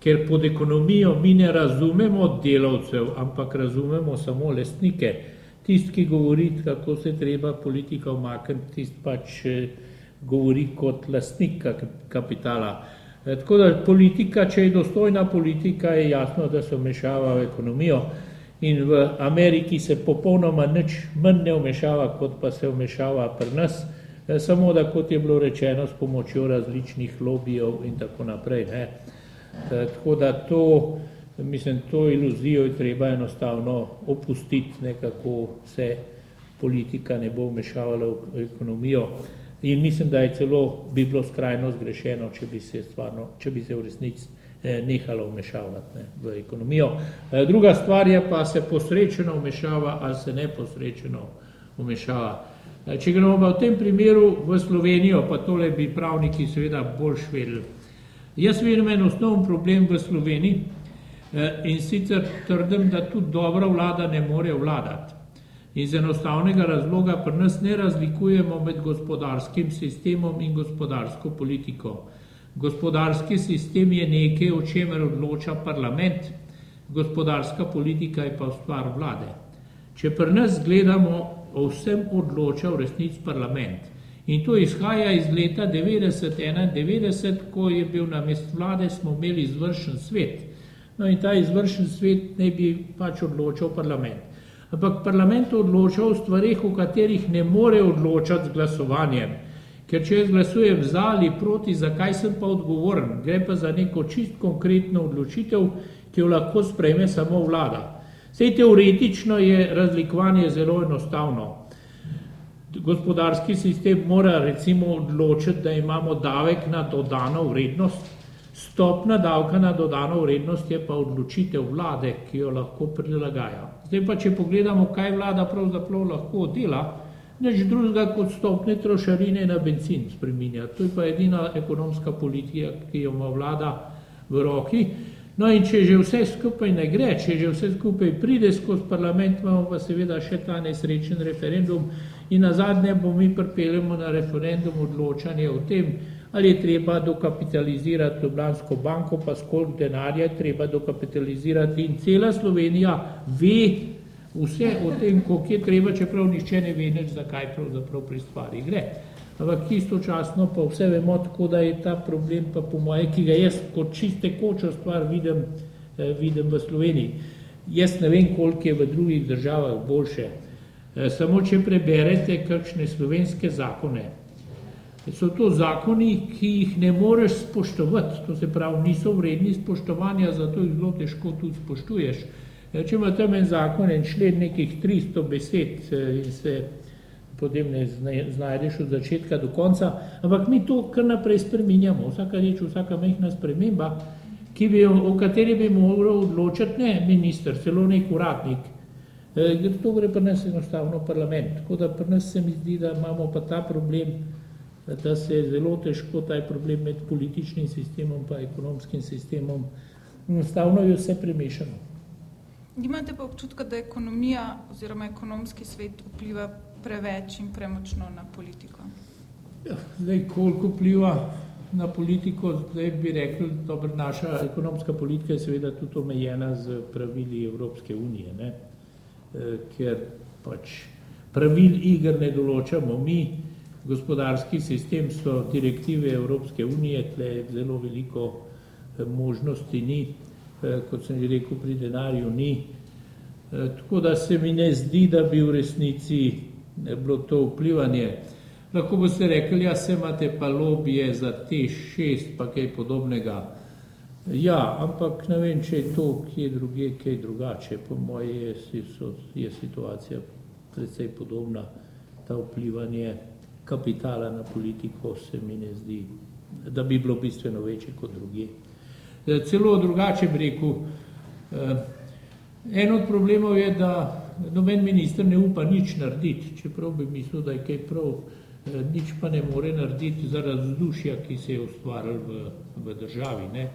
ker pod ekonomijo mi ne razumemo delavcev, ampak razumemo samo lastnike. Tisti, ki govori, kako se treba politika omakniti, tisti pač eh, govori kot lastnik kapitala. Eh, tako da politika, če je dostojna politika, je jasno, da se vmešava v ekonomijo in v Ameriki se popolnoma nič manj ne vmešava, kot pa se vmešava pri nas, e, samo da, kot je bilo rečeno, s pomočjo različnih lobijev in tako naprej. Ne. Tako da to, mislim, to iluzijo je treba enostavno opustiti, nekako se politika ne bo vmešavala v ekonomijo. In mislim, da je celo bi bilo skrajno zgrešeno, če bi se, stvarno, če bi se v resnici Eh, nehalo vmešavati ne, v ekonomijo. Eh, druga stvar je pa se posrečeno vmešava ali se neposrečeno vmešava. Eh, če gremo pa v tem primeru v Slovenijo, pa tole bi pravniki seveda bolj švedli. Jaz vidim en osnovni problem v Sloveniji in sicer trdim, da tudi dobra vlada ne more vladati. Iz enostavnega razloga pri nas ne razlikujemo med gospodarskim sistemom in gospodarsko politiko. Gospodarski sistem je nekaj, o čemer odloča parlament, gospodarska politika je pa stvar vlade. Če pri nas gledamo, o vsem odloča v resnici parlament. In to izhaja iz leta 1991, ko je bil na mest vlade, smo imeli izvršen svet. No in ta izvršen svet ne bi pač odločal parlament. Ampak parlament odloča o stvarih, o katerih ne more odločati z glasovanjem. Ker če jaz glasujem za ali proti, zakaj sem pa odgovoren? Gre pa za neko čist konkretno odločitev, ki jo lahko sprejme samo vlada. Sej teoretično je razlikovanje zelo enostavno. Gospodarski sistem mora recimo odločiti, da imamo davek na dodano vrednost. Stopna davka na dodano vrednost je pa odločitev vlade, ki jo lahko prilagaja. Zdaj pa, če pogledamo, kaj vlada pravzaprav lahko dela, nič drugega kot stopne trošarine na benzin spreminja. To je pa edina ekonomska politika, ki jo ima vlada v roki. No in če že vse skupaj ne gre, če že vse skupaj pride skozi parlament, imamo pa seveda še ta nesrečen referendum in na zadnje bomo mi pripeljemo na referendum odločanje o tem, ali je treba dokapitalizirati Ljubljansko banko, pa skoliko denarja je treba dokapitalizirati in cela Slovenija ve, vse o tem, koliko je treba, čeprav nišče ne ve neč, zakaj pravzaprav pri stvari gre. Ampak istočasno pa vse vemo tako, da je ta problem pa po moje, ki ga jaz kot čiste kočo stvar vidim, eh, vidim v Sloveniji. Jaz ne vem, koliko je v drugih državah boljše. Eh, samo, če preberete kakšne slovenske zakone, so to zakoni, ki jih ne moreš spoštovati, to se pravi, niso vredni spoštovanja, zato jih zelo težko tudi spoštuješ. Če ima tam en zakon, en člen nekih 300 besed eh, in se potem ne znajdeš od začetka do konca, ampak mi to kar naprej spreminjamo, vsaka reč, vsaka mehna sprememba, ki bi, o kateri bi moral odločati ne minister, celo nek uradnik. E, to gre pa nas enostavno parlament. Tako da pri nas se mi zdi, da imamo pa ta problem, da se je zelo težko ta problem med političnim sistemom pa ekonomskim sistemom, enostavno je vse premešano. nimate pa občutka, da ekonomija oziroma ekonomski svet vpliva preveč in premočno na politiko? Ja, zdaj, koliko vpliva na politiko, zdaj bi rekli, dobro, naša ekonomska politika je seveda tudi omejena z pravili Evropske unije, ne? E, ker pač pravil igr ne določamo mi, gospodarski sistem so direktive Evropske unije, tle zelo veliko e, možnosti ni, e, kot sem že rekel, pri denarju ni. Tako da se mi ne zdi, da bi v resnici bilo to vplivanje. Lahko boste rekli, ja, se imate pa lobije za te šest, pa kaj podobnega. Ja, ampak ne vem, če je to kje druge, kaj drugače. Po moje je, je situacija predvsej podobna. Ta vplivanje kapitala na politiko se mi ne zdi, da bi bilo bistveno večje kot druge. E, celo drugače bi rekel, e, en od problemov je, da noben minister ne upa nič narediti, čeprav bi mislil, da je kaj prav Eh, nič pa ne more narediti zaradi vzdušja, ki se je ustvaril v, v državi. Ne.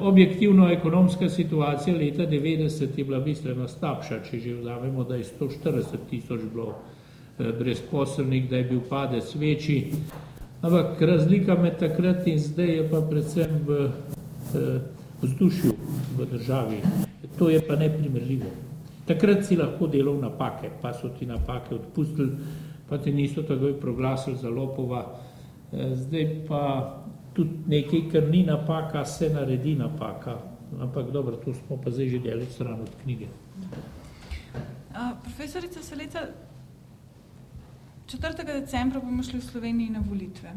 Objektivno ekonomska situacija leta 90 je bila bistveno slabša, če že vzamemo, da je 140 tisoč bilo brezposelnih, da je bil padec večji, ampak razlika med takrat in zdaj je pa predvsem v vzdušju v državi. To je pa neprimerljivo. Takrat si lahko delal napake, pa so ti napake odpustili, pa te niso takoj proglasili za lopova. Eh, zdaj pa tudi nekaj, kar ni napaka, se naredi napaka. Ampak dobro, to smo pa zdaj že delali stran od knjige. A, profesorica Seleca, 4. decembra bomo šli v Sloveniji na volitve.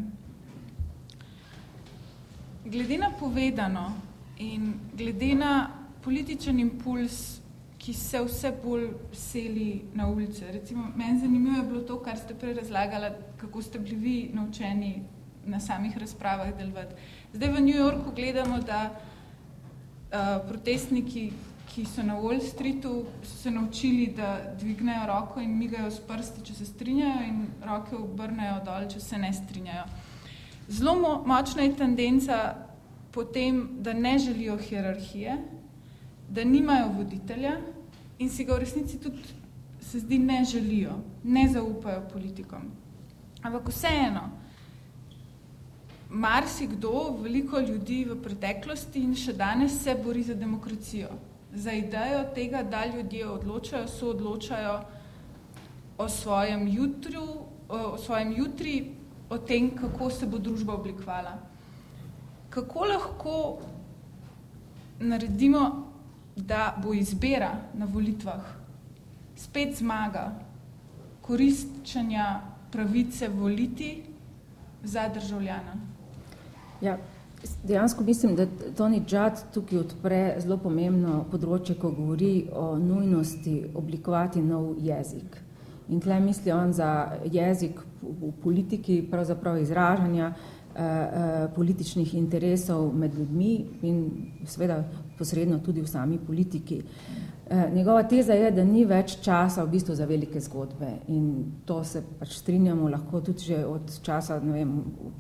Glede na povedano in glede na političen impuls ki se vse bolj seli na ulice. Recimo, meni zanimivo je bilo to, kar ste prej razlagali, kako ste bili vi naučeni na samih razpravah delovati. Zdaj v New Yorku gledamo, da uh, protestniki, ki so na Wall Streetu, so se naučili, da dvignejo roko in migajo s prsti, če se strinjajo in roke obrnejo dol, če se ne strinjajo. Zelo močna je tendenca potem, da ne želijo hierarhije, da nimajo voditelja, in si ga v resnici tudi se zdi ne želijo, ne zaupajo politikom. Ampak vseeno, marsikdo, veliko ljudi v preteklosti in še danes se bori za demokracijo, za idejo tega, da ljudje odločajo, so odločajo o svojem jutru, o svojem jutri, o tem, kako se bo družba oblikovala. Kako lahko naredimo da bo izbira na volitvah spet zmaga koriščenja pravice voliti za državljana. Ja, dejansko mislim, da Tony Judd tukaj odpre zelo pomembno področje, ko govori o nujnosti oblikovati nov jezik. In tle misli on za jezik v politiki, pravzaprav izražanja eh, eh, političnih interesov med ljudmi in seveda posredno tudi v sami politiki. Eh, njegova teza je, da ni več časa v bistvu za velike zgodbe in to se pač strinjamo lahko tudi že od časa ne vem,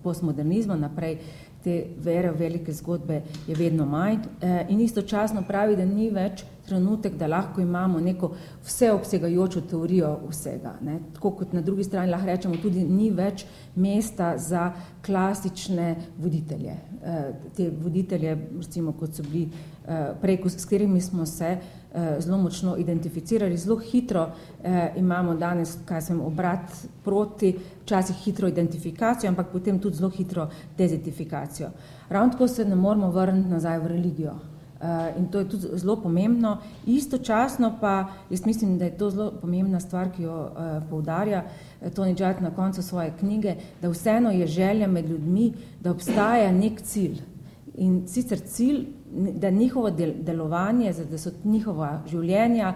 postmodernizma naprej, te vere v velike zgodbe je vedno manj eh, in istočasno pravi, da ni več trenutek, da lahko imamo neko vseobsegajočo teorijo vsega. Ne. Tako kot na drugi strani lahko rečemo, tudi ni več mesta za klasične voditelje. Eh, te voditelje, recimo, kot so bili Eh, preko, s katerimi smo se eh, zelo močno identificirali. Zelo hitro eh, imamo danes, kaj sem obrat proti, včasih hitro identifikacijo, ampak potem tudi zelo hitro dezidentifikacijo. Ravno tako se ne moramo vrniti nazaj v religijo. Uh, in to je tudi zelo pomembno. Istočasno pa, jaz mislim, da je to zelo pomembna stvar, ki jo uh, poudarja Tony Judd na koncu svoje knjige, da vseeno je želja med ljudmi, da obstaja nek cilj. In sicer cilj da njihovo del, delovanje, da so njihova življenja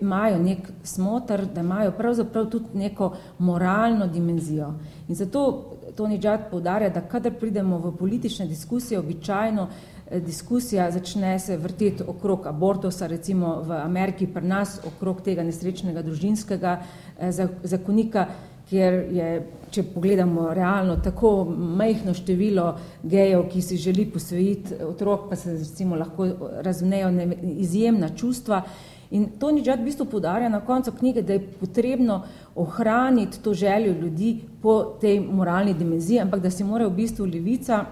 imajo nek smotr, da imajo pravzaprav tudi neko moralno dimenzijo. In zato Tony Judd povdarja, da kadar pridemo v politične diskusije, običajno eh, diskusija začne se vrteti okrog abortusa, recimo v Ameriki pri nas, okrog tega nesrečnega družinskega eh, zakonika, kjer je, če pogledamo realno, tako majhno število gejev, ki si želi posvojiti otrok, pa se recimo lahko razumnejo izjemna čustva. In Tony Judd v bistvu podarja na koncu knjige, da je potrebno ohraniti to željo ljudi po tej moralni dimenziji, ampak da se mora v bistvu levica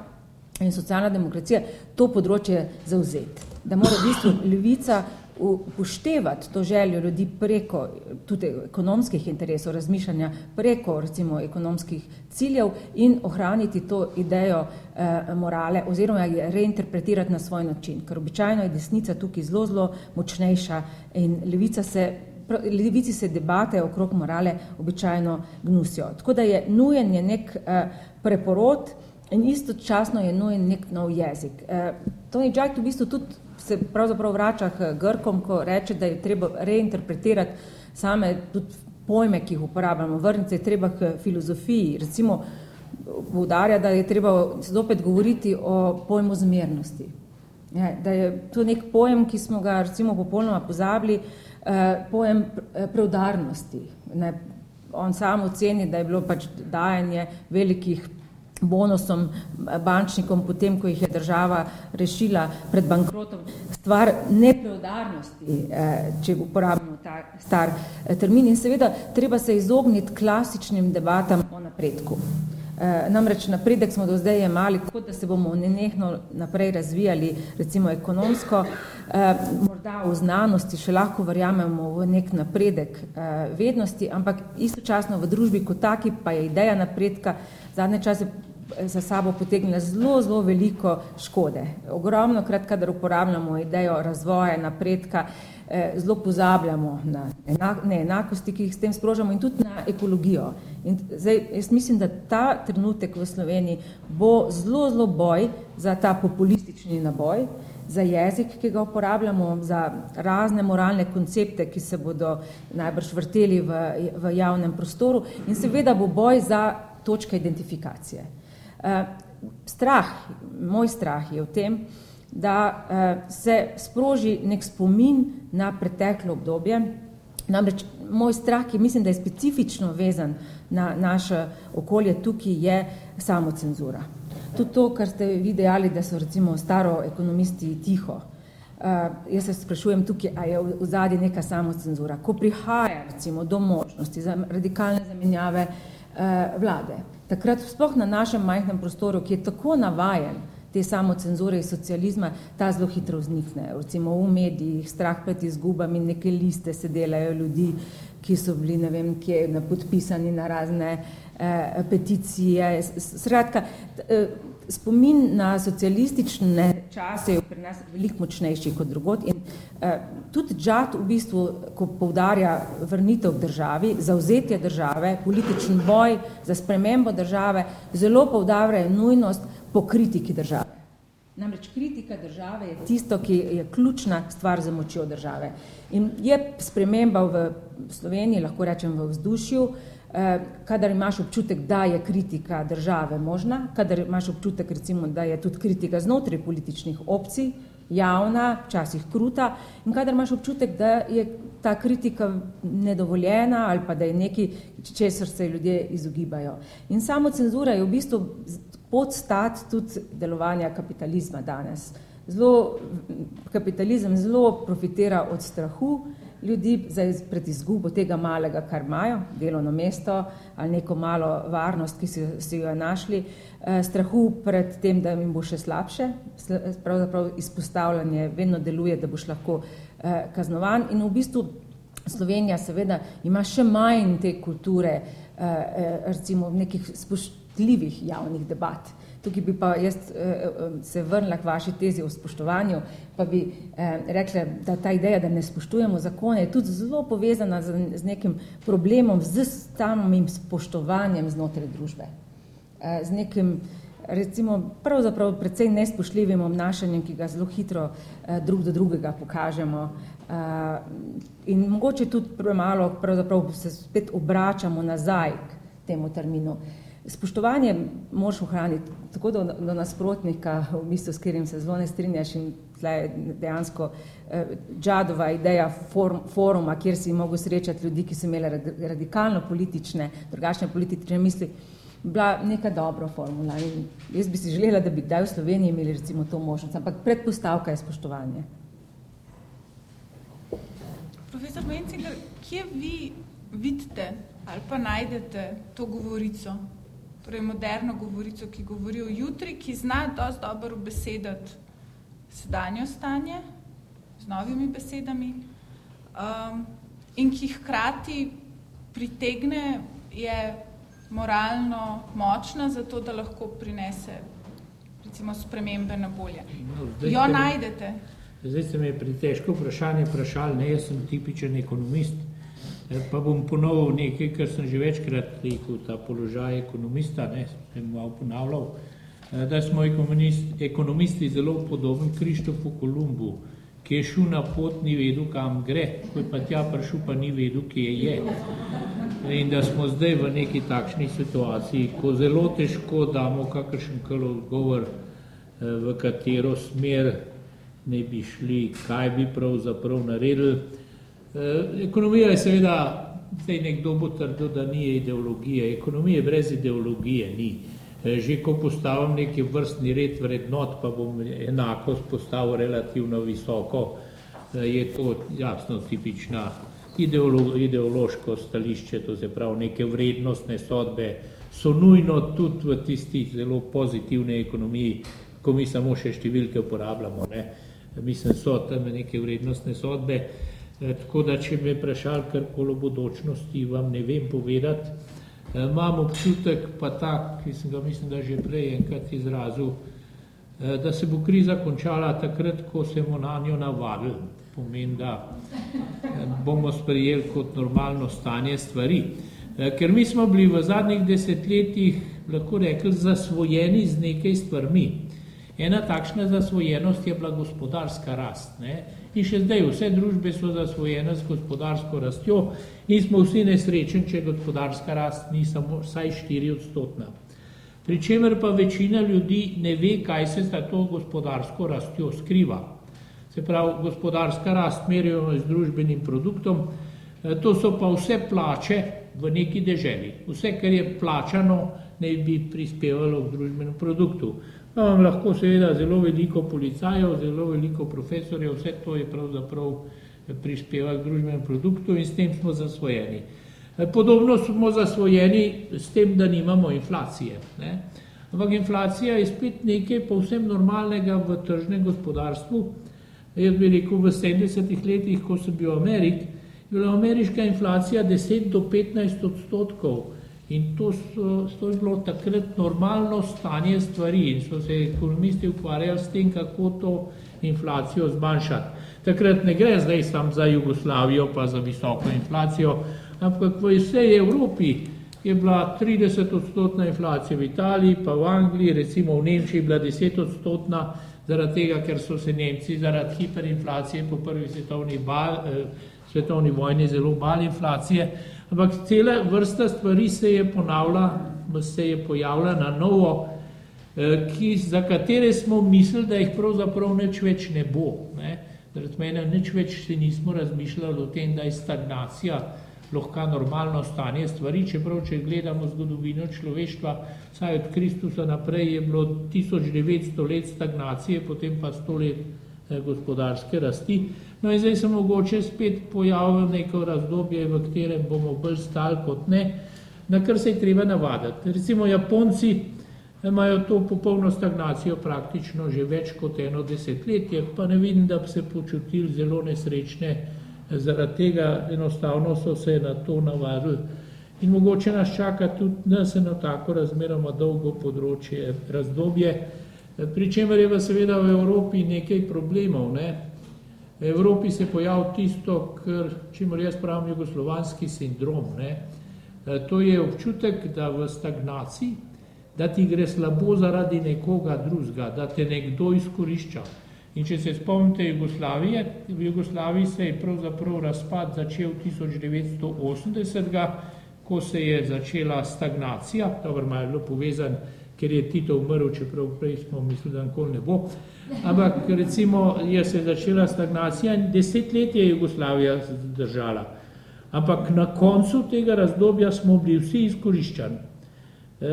in socialna demokracija to področje zauzeti. Da mora v bistvu levica upoštevati to željo ljudi preko tudi ekonomskih interesov, razmišljanja preko recimo ekonomskih ciljev in ohraniti to idejo eh, morale oziroma je reinterpretirati na svoj način, ker običajno je desnica tukaj zelo, zelo močnejša in levica se levici se debate okrog morale običajno gnusijo. Tako da je nujen je nek eh, preporod in istočasno je nujen nek nov jezik. Eh, Tony Jack v bistvu tudi se pravzaprav vrača k Grkom, ko reče, da je treba reinterpretirati same tudi pojme, ki jih uporabljamo. Vrnice je treba k filozofiji. Recimo, poudarja, da je treba zopet govoriti o pojmu zmernosti. Je, da je to nek pojem, ki smo ga recimo popolnoma pozabili, eh, pojem eh, preudarnosti. Ne, on sam oceni, da je bilo pač dajanje velikih bonusom bančnikom, potem, ko jih je država rešila pred bankrotom, stvar nepreudarnosti, eh, če uporabimo ta star eh, termin. In seveda, treba se izogniti klasičnim debatam o napredku. Eh, namreč napredek smo do zdaj imali, kot da se bomo nenehno naprej razvijali, recimo ekonomsko, morda v znanosti še lahko verjamemo v nek napredek vednosti, ampak istočasno v družbi kot taki pa je ideja napredka zadnje čase za sabo potegnila zelo, zelo veliko škode. Ogromno krat, kadar uporabljamo idejo razvoja, napredka, eh, zelo pozabljamo na neenakosti, ki jih s tem sprožamo in tudi na ekologijo. In zdaj, jaz mislim, da ta trenutek v Sloveniji bo zelo, zelo boj za ta populistični naboj, za jezik, ki ga uporabljamo, za razne moralne koncepte, ki se bodo najbrž vrteli v, v javnem prostoru in seveda bo boj za točke identifikacije. Uh, strah, moj strah je v tem, da uh, se sproži nek spomin na preteklo obdobje. Namreč moj strah, ki mislim, da je specifično vezan na naše okolje, tukaj je samocenzura. Tudi to, kar ste vi dejali, da so recimo staro ekonomisti tiho. Uh, jaz se sprašujem tukaj, a je v zadnji neka samocenzura. Ko prihaja recimo do možnosti za radikalne zamenjave uh, vlade, takrat sploh na našem majhnem prostoru, ki je tako navajen te samocenzure iz socializma, ta zelo hitro vznikne. Recimo v medijih, strah pred izgubami, neke liste se delajo ljudi, ki so bili, ne vem, kje, podpisani na razne eh, peticije. Skratka, eh, spomin na socialistične čase je pri nas veliko močnejši kot drugod in uh, tudi Džat v bistvu, ko povdarja vrnitev v državi, zauzetje države, političen boj za spremembo države, zelo povdarja nujnost po kritiki države. Namreč kritika države je tisto, ki je ključna stvar za močjo države. In je sprememba v Sloveniji, lahko rečem v vzdušju, Eh, kadar imaš občutek, da je kritika države možna, kadar imaš občutek, recimo, da je tudi kritika znotraj političnih opcij, javna, včasih kruta, in kadar imaš občutek, da je ta kritika nedovoljena ali pa da je nekaj, česar se ljudje izogibajo. In samo cenzura je v bistvu podstat tudi delovanja kapitalizma danes. Zelo, kapitalizem zelo profitira od strahu, ljudi za, pred izgubo tega malega, kar imajo, delovno mesto ali neko malo varnost, ki si, si jo našli, eh, strahu pred tem, da jim bo še slabše, pravzaprav izpostavljanje vedno deluje, da boš lahko eh, kaznovan in v bistvu Slovenija seveda ima še manj te kulture, eh, eh, recimo nekih spoštljivih javnih debat. Tukaj bi pa jaz eh, eh, se vrnila k vaši tezi o spoštovanju, pa bi eh, rekla, da ta ideja, da ne spoštujemo zakone, je tudi zelo povezana z, nekim problemom, z samim spoštovanjem znotraj družbe. Z nekim, recimo, pravzaprav precej nespoštljivim obnašanjem, ki ga zelo hitro drug do drugega pokažemo. In mogoče tudi premalo, pravzaprav se spet obračamo nazaj k temu terminu. Spoštovanje moraš ohraniti tako do, do nasprotnika, v bistvu, s katerim se zelo ne strinjaš in tle je dejansko eh, Džadova ideja form, foruma, kjer si mogel srečati ljudi, ki so imeli radikalno politične, drugačne politične misli, bila neka dobra formula. In jaz bi si želela, da bi kdaj v Sloveniji imeli recimo to možnost, ampak predpostavka je spoštovanje. Profesor Mencinger, kje vi vidite ali pa najdete to govorico, torej moderno govorico, ki govori o jutri, ki zna dosti dobro besedati sedanjo stanje z novimi besedami um, in ki hkrati pritegne, je moralno močna za to, da lahko prinese recimo spremembe na bolje. No, jo ste najdete? Zdaj ste me pri težko vprašanje vprašali, ne, jaz sem tipičen ekonomist, pa bom ponovil nekaj, kar sem že večkrat rekel, ta položaj ekonomista, ne, sem malo ponavljal, eh, da smo ekonomisti zelo podobni Krištofu Kolumbu, ki je šel na pot, ni vedel, kam gre, ko je pa tja prišel, pa ni vedel, kje je. In da smo zdaj v neki takšni situaciji, ko zelo težko damo kakršen koli odgovor, eh, v katero smer ne bi šli, kaj bi pravzaprav naredili. Eh, ekonomija je seveda, zdaj nekdo bo trdil, da ni ideologije. Ekonomije brez ideologije ni. Eh, že ko postavim neki vrstni red vrednot, pa bom enako postavil relativno visoko, je to jasno tipična ideolo, ideološko stališče, to se pravi neke vrednostne sodbe, so nujno tudi v tisti zelo pozitivni ekonomiji, ko mi samo še številke uporabljamo. Ne. Mislim, so tam neke vrednostne sodbe, tako da, če me vprašali karkoli o bodočnosti, vam ne vem povedati. E, imam občutek pa tak, ki sem ga mislim, da že prej enkrat izrazil, e, da se bo kriza končala takrat, ko se bomo na njo navadili pomeni, da eh, bomo sprejeli kot normalno stanje stvari. Eh, ker mi smo bili v zadnjih desetletjih, lahko rekli, zasvojeni z nekaj stvarmi. Ena takšna zasvojenost je bila gospodarska rast. Ne? In še zdaj vse družbe so zasvojene z gospodarsko rastjo in smo vsi nesrečen, če gospodarska rast ni samo vsaj 4 odstotna. Pričemer pa večina ljudi ne ve, kaj se za to gospodarsko rastjo skriva se pravi gospodarska rast merijo z družbenim produktom, e, to so pa vse plače v neki deželi. Vse, kar je plačano, ne bi prispevalo k družbenem produktu. Pa vam lahko seveda zelo veliko policajev, zelo veliko profesorjev, vse to je pravzaprav prispeva k družbenem produktu in s tem smo zasvojeni. E, podobno smo zasvojeni s tem, da nimamo inflacije. Ne? Ampak inflacija je spet nekaj povsem normalnega v tržnem gospodarstvu, Jaz bi rekel, v 70-ih letih, ko sem bil v Ameriki, je bila ameriška inflacija 10 do 15 odstotkov in to, so, to je bilo takrat normalno stanje stvari in so se ekonomisti ukvarjali s tem, kako to inflacijo zmanjšati. Takrat ne gre zdaj sam za Jugoslavijo pa za visoko inflacijo, ampak v vsej Evropi je bila 30 odstotna inflacija v Italiji, pa v Angliji, recimo v Nemčiji je bila 10 odstotna zaradi tega, ker so se Nemci zaradi hiperinflacije po prvi svetovni, bal, eh, svetovni vojni zelo bali inflacije, ampak cela vrsta stvari se je ponavlja, se je pojavila na novo, eh, ki, za katere smo mislili, da jih pravzaprav nič več ne bo. Ne. Zaradi mene nič več se nismo razmišljali o tem, da je stagnacija lahko normalno stanje stvari, čeprav če gledamo zgodovino človeštva, saj od Kristusa naprej je bilo 1900 let stagnacije, potem pa 100 let eh, gospodarske rasti. No in zdaj se mogoče spet pojavilo neko razdobje, v katerem bomo bolj stali kot ne, na kar se je treba navaditi. Recimo Japonci imajo to popolno stagnacijo praktično že več kot eno desetletje, pa ne vidim, da bi se počutili zelo nesrečne zaradi tega enostavno so se na to navadili. In mogoče nas čaka tudi nas eno tako razmeroma dolgo področje, razdobje, pri čemer je pa seveda v Evropi nekaj problemov. Ne? V Evropi se pojav tisto, kar, čemer jaz pravim, jugoslovanski sindrom. Ne? To je občutek, da v stagnaciji, da ti gre slabo zaradi nekoga drugega, da te nekdo izkorišča. In če se spomnite Jugoslavije, v Jugoslaviji se je pravzaprav razpad začel 1980, ko se je začela stagnacija, dobro, malo je bilo povezan, ker je Tito umrl, čeprav prej smo mislili, da nikoli ne bo. Ampak recimo je se začela stagnacija in deset let je Jugoslavija držala. Ampak na koncu tega razdobja smo bili vsi izkoriščani.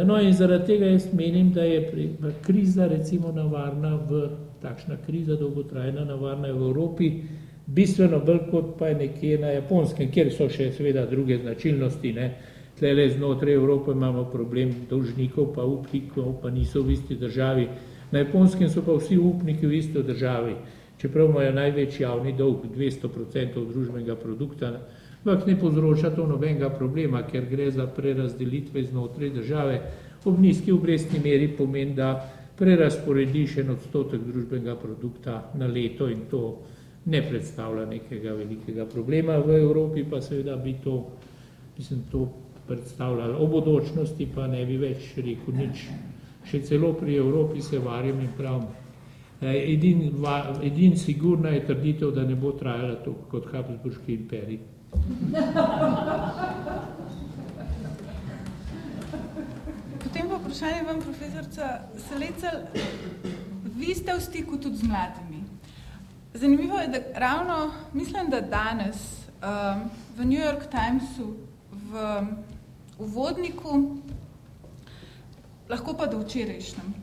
No in zaradi tega jaz menim, da je kriza recimo navarna v, takšna kriza dolgotrajna navarna v Evropi, bistveno bolj kot pa je nekje na Japonskem, kjer so še seveda druge značilnosti, ne. Tlele znotraj Evrope imamo problem dolžnikov pa upnikov, pa niso v isti državi. Na Japonskem so pa vsi upniki v isti državi, čeprav imajo največji javni dolg 200% družbenega produkta, ampak ne povzroča to nobenega problema, ker gre za prerazdelitve znotraj države. Ob nizki obrestni meri pomeni, da prerasporediš en odstotek družbenega produkta na leto in to ne predstavlja nekega velikega problema. V Evropi pa seveda bi to, mislim, to predstavljalo. O bodočnosti pa ne bi več rekel nič. Še celo pri Evropi se varjam in pravim. Edin, edin sigurna je trditev, da ne bo trajala to kot Habsburški imperij. Potem pa vprašanje vam, profesorca Selecel. Vi ste v stiku tudi z mladimi. Zanimivo je, da ravno, mislim, da danes um, v New York Timesu v uvodniku, lahko pa do včerajšnjem,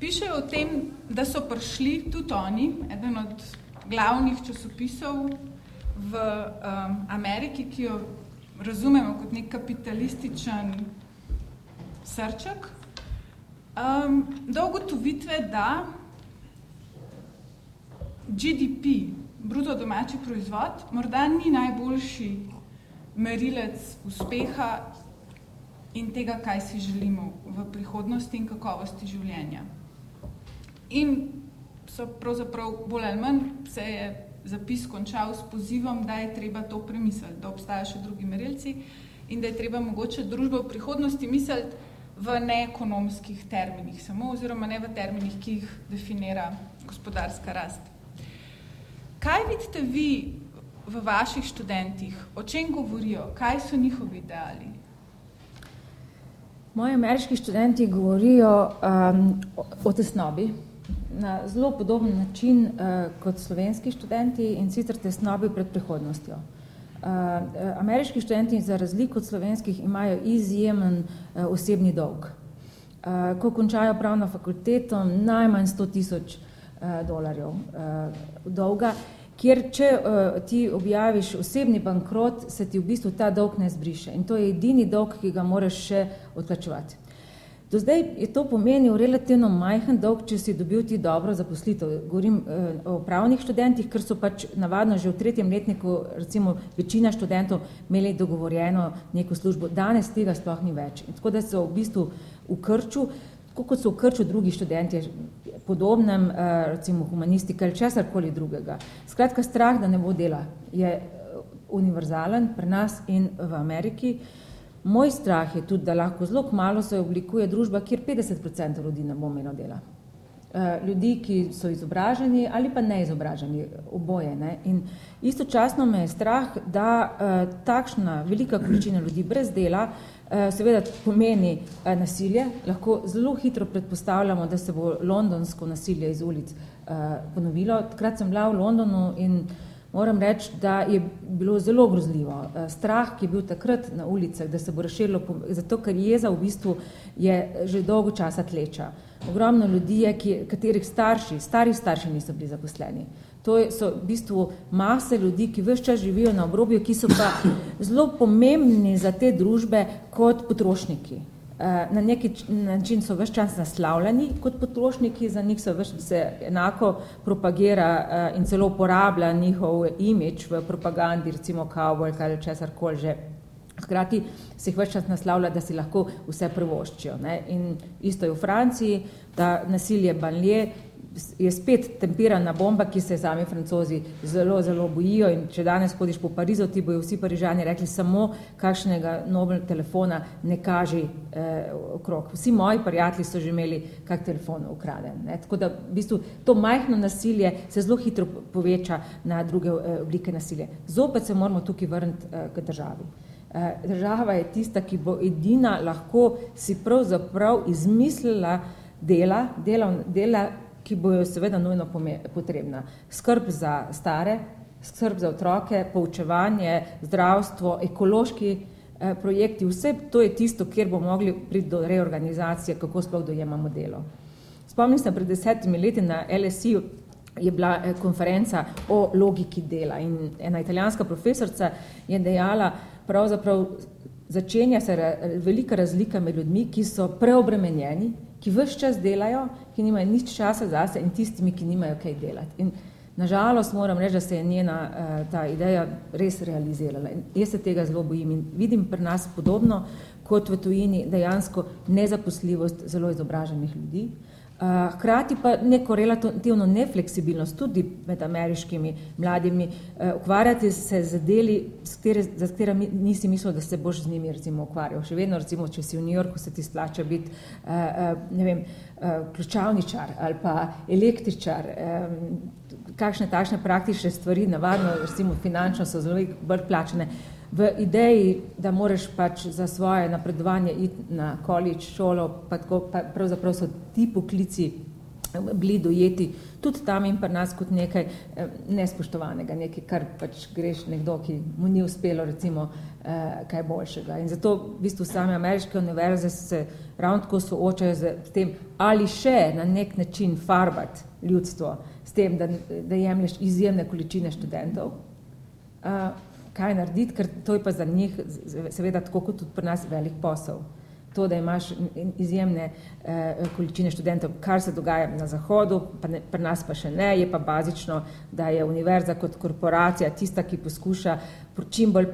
pišejo o tem, da so prišli tudi oni, eden od glavnih časopisov v um, Ameriki, ki jo razumemo kot nek kapitalističen srček, um, do ugotovitve, da GDP, bruto domači proizvod, morda ni najboljši merilec uspeha in tega, kaj si želimo v prihodnosti in kakovosti življenja. In so pravzaprav bolj ali manj se je zapis končal s pozivom, da je treba to premisliti, da obstajajo še drugi merilci in da je treba mogoče družbo v prihodnosti misliti v neekonomskih terminih samo, oziroma ne v terminih, ki jih definira gospodarska rast. Kaj vidite vi v vaših študentih? O čem govorijo? Kaj so njihovi ideali? Moji ameriški študenti govorijo um, o, tesnobi na zelo podoben način uh, kot slovenski študenti in sicer tesnobi pred prihodnostjo. Uh, ameriški študenti za razliko od slovenskih imajo izjemen uh, osebni dolg. Uh, ko končajo pravno fakulteto, najmanj 100 tisoč uh, dolarjev uh, dolga, kjer če uh, ti objaviš osebni bankrot, se ti v bistvu ta dolg ne zbriše. In to je edini dolg, ki ga moraš še odplačevati. Do zdaj je to pomenil relativno majhen dolg, če si dobil ti dobro zaposlitev. Govorim uh, o pravnih študentih, ker so pač navadno že v tretjem letniku, recimo večina študentov, imeli dogovorjeno neko službo. Danes tega sploh ni več. In tako da so v bistvu v krču, tako kot so v krču drugi študenti, podobnem, eh, recimo humanistika ali česarkoli drugega. Skratka, strah, da ne bo dela, je eh, univerzalen pri nas in v Ameriki. Moj strah je tudi, da lahko zelo malo se oblikuje družba, kjer 50% ljudi ne bo imelo dela. Eh, ljudi, ki so izobraženi ali pa neizobraženi, oboje. Ne? In istočasno me je strah, da takšna velika količina ljudi brez dela seveda pomeni eh, nasilje. Lahko zelo hitro predpostavljamo, da se bo londonsko nasilje iz ulic eh, ponovilo. Takrat sem bila v Londonu in moram reči, da je bilo zelo grozljivo. Strah, ki je bil takrat na ulicah, da se bo razširilo, zato ker jeza v bistvu je že dolgo časa tleča. Ogromno ljudi je, ki, katerih starši, stari starši niso bili zaposleni. To so v bistvu mase ljudi, ki vse čas živijo na obrobju, ki so pa zelo pomembni za te družbe kot potrošniki. Eh, na neki način so vse čas naslavljani kot potrošniki, za njih se, se enako propagira eh, in celo uporablja njihov imidž v propagandi, recimo cowboy ali česar koli že. Hkrati se jih več čas naslavlja, da si lahko vse prvoščijo. Ne? In isto je v Franciji, da nasilje Banlije je spet tempirana bomba, ki se sami francozi zelo, zelo bojijo in če danes hodiš po Parizu, ti bojo vsi parižani rekli samo kakšnega nobel telefona ne kaži eh, okrog. Vsi moji prijatelji so že imeli kak telefon ukraden. Ne? Tako da v bistvu to majhno nasilje se zelo hitro poveča na druge eh, oblike nasilja. Zopet se moramo tukaj vrniti eh, k državi. Država je tista, ki bo edina lahko si pravzaprav izmislila dela, dela, dela ki bojo seveda nujno potrebna. Skrb za stare, skrb za otroke, poučevanje, zdravstvo, ekološki eh, projekti, vse to je tisto, kjer bomo mogli priti do reorganizacije, kako sploh dojemamo delo. Spomnim se, pred desetimi leti na LSI je bila eh, konferenca o logiki dela in ena italijanska profesorca je dejala, pravzaprav začenja se velika razlika med ljudmi, ki so preobremenjeni, ki vse čas delajo, ki nimajo nič časa zase in tistimi, ki nimajo kaj delati. In nažalost moram reči, da se je njena uh, ta ideja res realizirala. In jaz se tega zelo bojim in vidim pri nas podobno kot v tujini dejansko nezaposljivost zelo izobraženih ljudi. Uh, Hkrati pa neko relativno nefleksibilnost tudi med ameriškimi mladimi, ukvarjati se z deli, za katera nisi mislil, da se boš z njimi recimo ukvarjal. Še vedno recimo, če si v New Yorku, se ti splača biti, ne vem, ključavničar ali pa električar, kakšne takšne praktične stvari, navadno recimo finančno so zelo bolj plačene v ideji, da moraš pač za svoje napredovanje iti na college, šolo, pa tako, pa pravzaprav so ti poklici eh, bili dojeti tudi tam in pri nas kot nekaj eh, nespoštovanega, nekaj, kar pač greš nekdo, ki mu ni uspelo recimo eh, kaj boljšega. In zato v bistvu same ameriške univerze se ravno tako soočajo z tem, ali še na nek način farbati ljudstvo s tem, da, da jemlješ izjemne količine študentov, kaj narediti, ker to je pa za njih seveda tako kot tudi pri nas velik posel. To, da imaš izjemne eh, količine študentov, kar se dogaja na zahodu, pa ne, pri nas pa še ne, je pa bazično, da je univerza kot korporacija tista, ki poskuša čim bolj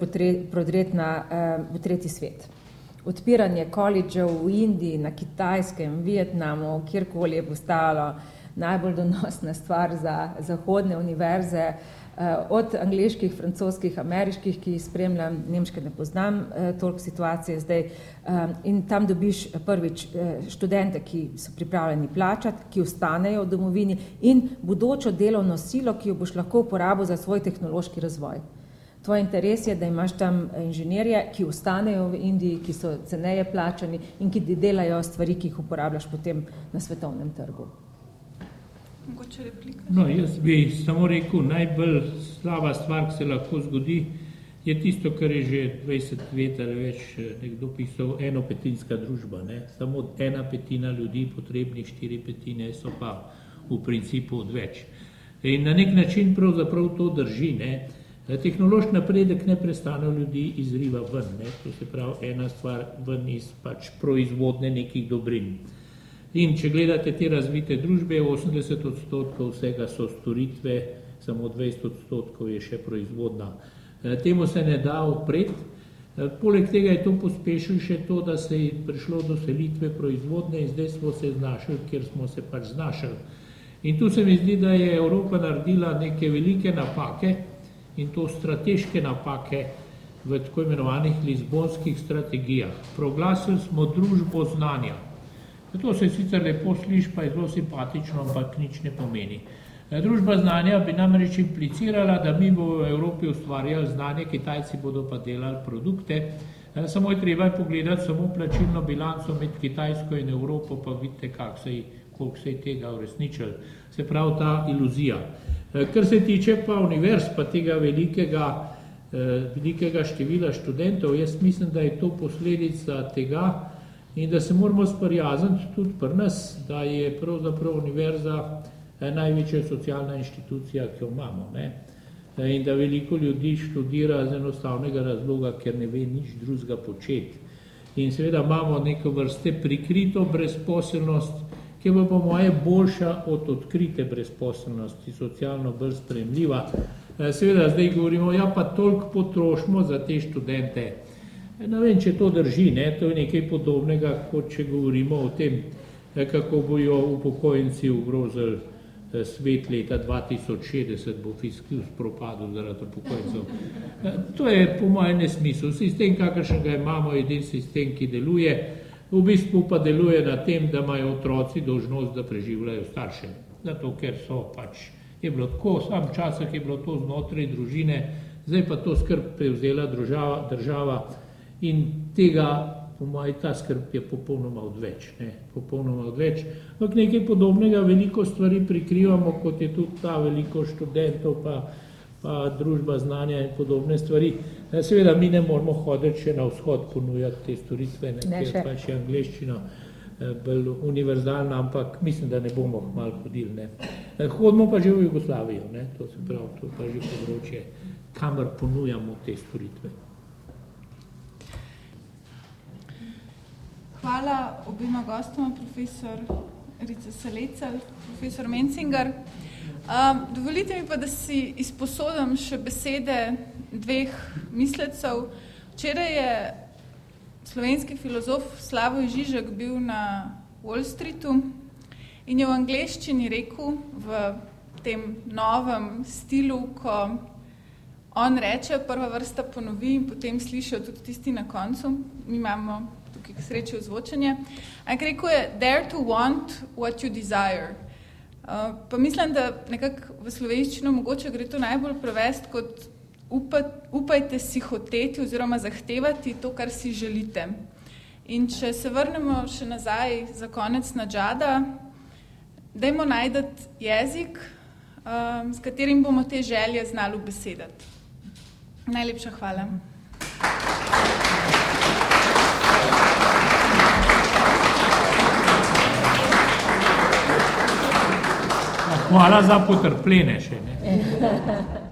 prodreti na eh, tretji svet. Odpiranje koledžev v Indiji, na Kitajskem, Vietnamu, kjerkoli je postalo najbolj donosna stvar za zahodne univerze, Eh, od angliških, francoskih, ameriških, ki jih spremljam, nemške ne poznam eh, toliko situacije zdaj, eh, in tam dobiš prvič študente, ki so pripravljeni plačati, ki ostanejo v domovini in bodočo delovno silo, ki jo boš lahko uporabil za svoj tehnološki razvoj. Tvoj interes je, da imaš tam inženirje, ki ostanejo v Indiji, ki so ceneje plačani in ki delajo stvari, ki jih uporabljaš potem na svetovnem trgu. Mogoče replika? No, jaz bi samo rekel, najbolj slaba stvar, ki se lahko zgodi, je tisto, kar je že 20 let ali več eh, nekdo pisal, enopetinska družba. Ne? Samo ena petina ljudi, potrebnih štiri petine, so pa v principu odveč. In na nek način pravzaprav to drži. Ne? Tehnološki napredek ne prestane ljudi izriva ven. Ne? To se pravi ena stvar ven iz pač proizvodne nekih dobrin. In če gledate te razvite družbe, 80 odstotkov vsega so storitve, samo 20 odstotkov je še proizvodna. E, temu se ne da opret. E, poleg tega je to pospešil še to, da se je prišlo do selitve proizvodne in zdaj smo se znašli, kjer smo se pač znašli. In tu se mi zdi, da je Evropa naredila neke velike napake in to strateške napake v tako imenovanih lizbonskih strategijah. Proglasili smo družbo znanja. To se sicer lepo sliši, pa je zelo simpatično, ampak nič ne pomeni. E, družba znanja bi namreč implicirala, da mi bomo v Evropi ustvarjali znanje, Kitajci bodo pa delali produkte. E, samo je treba pogledati samo plačilno bilanco med Kitajsko in Evropo, pa vidite, se je, koliko se je tega uresničil. Se pravi ta iluzija. E, kar se tiče pa univerz, pa tega velikega, velikega števila študentov, jaz mislim, da je to posledica tega, in da se moramo sprijazniti tudi pri nas, da je pravzaprav univerza največja socialna inštitucija, ki jo imamo. Ne? In da veliko ljudi študira z enostavnega razloga, ker ne ve nič drugega početi. In seveda imamo neko vrste prikrito brezposelnost, ki bo po moje boljša od odkrite brezposelnosti, socialno bolj spremljiva. Seveda zdaj govorimo, ja pa toliko potrošimo za te študente. Ne vem, če to drži, ne? to je nekaj podobnega, kot če govorimo o tem, eh, kako bojo upokojenci ugrozili eh, svet leta 2060, bo fiskus propadel zaradi upokojencev. To je po mojem nesmislu. Sistem, kakršnega imamo, je edin sistem, ki deluje, v bistvu pa deluje na tem, da imajo otroci dožnost, da preživljajo starše. Zato, ker so pač, je bilo tako, sam časah je bilo to znotraj družine, zdaj pa to skrb prevzela država, država In tega, po mojem, ta skrb je popolnoma odveč. Ne? Popolnoma odveč. Ampak nekaj podobnega, veliko stvari prikrivamo, kot je tudi ta veliko študentov, pa, pa družba znanja in podobne stvari. Seveda mi ne moramo hoditi še na vzhod ponujati te storitve, ne, ne ker pač je angliščina bolj univerzalna, ampak mislim, da ne bomo malo hodili. Ne. Hodimo pa že v Jugoslavijo, ne. to se pravi, to pa že področje, kamor ponujamo te storitve. Hvala obima gostoma, profesor Rica Salecel, profesor Mencinger. Um, dovolite mi pa, da si izposodim še besede dveh mislecev. Včeraj je slovenski filozof Slavoj Žižek bil na Wall Streetu in je v angleščini rekel v tem novem stilu, ko on reče, prva vrsta ponovi in potem slišijo tudi tisti na koncu. Mi imamo tukaj k sreči ozvočenje. Ampak rekel je, dare to want what you desire. Uh, pa mislim, da nekako v slovenščino mogoče gre to najbolj prevesti kot upati, upajte si hoteti oziroma zahtevati to, kar si želite. In če se vrnemo še nazaj za konec na džada, dajmo najdeti jezik, um, s katerim bomo te želje znali besedati. Najlepša hvala. Hvala za potrpljenje še. Ne?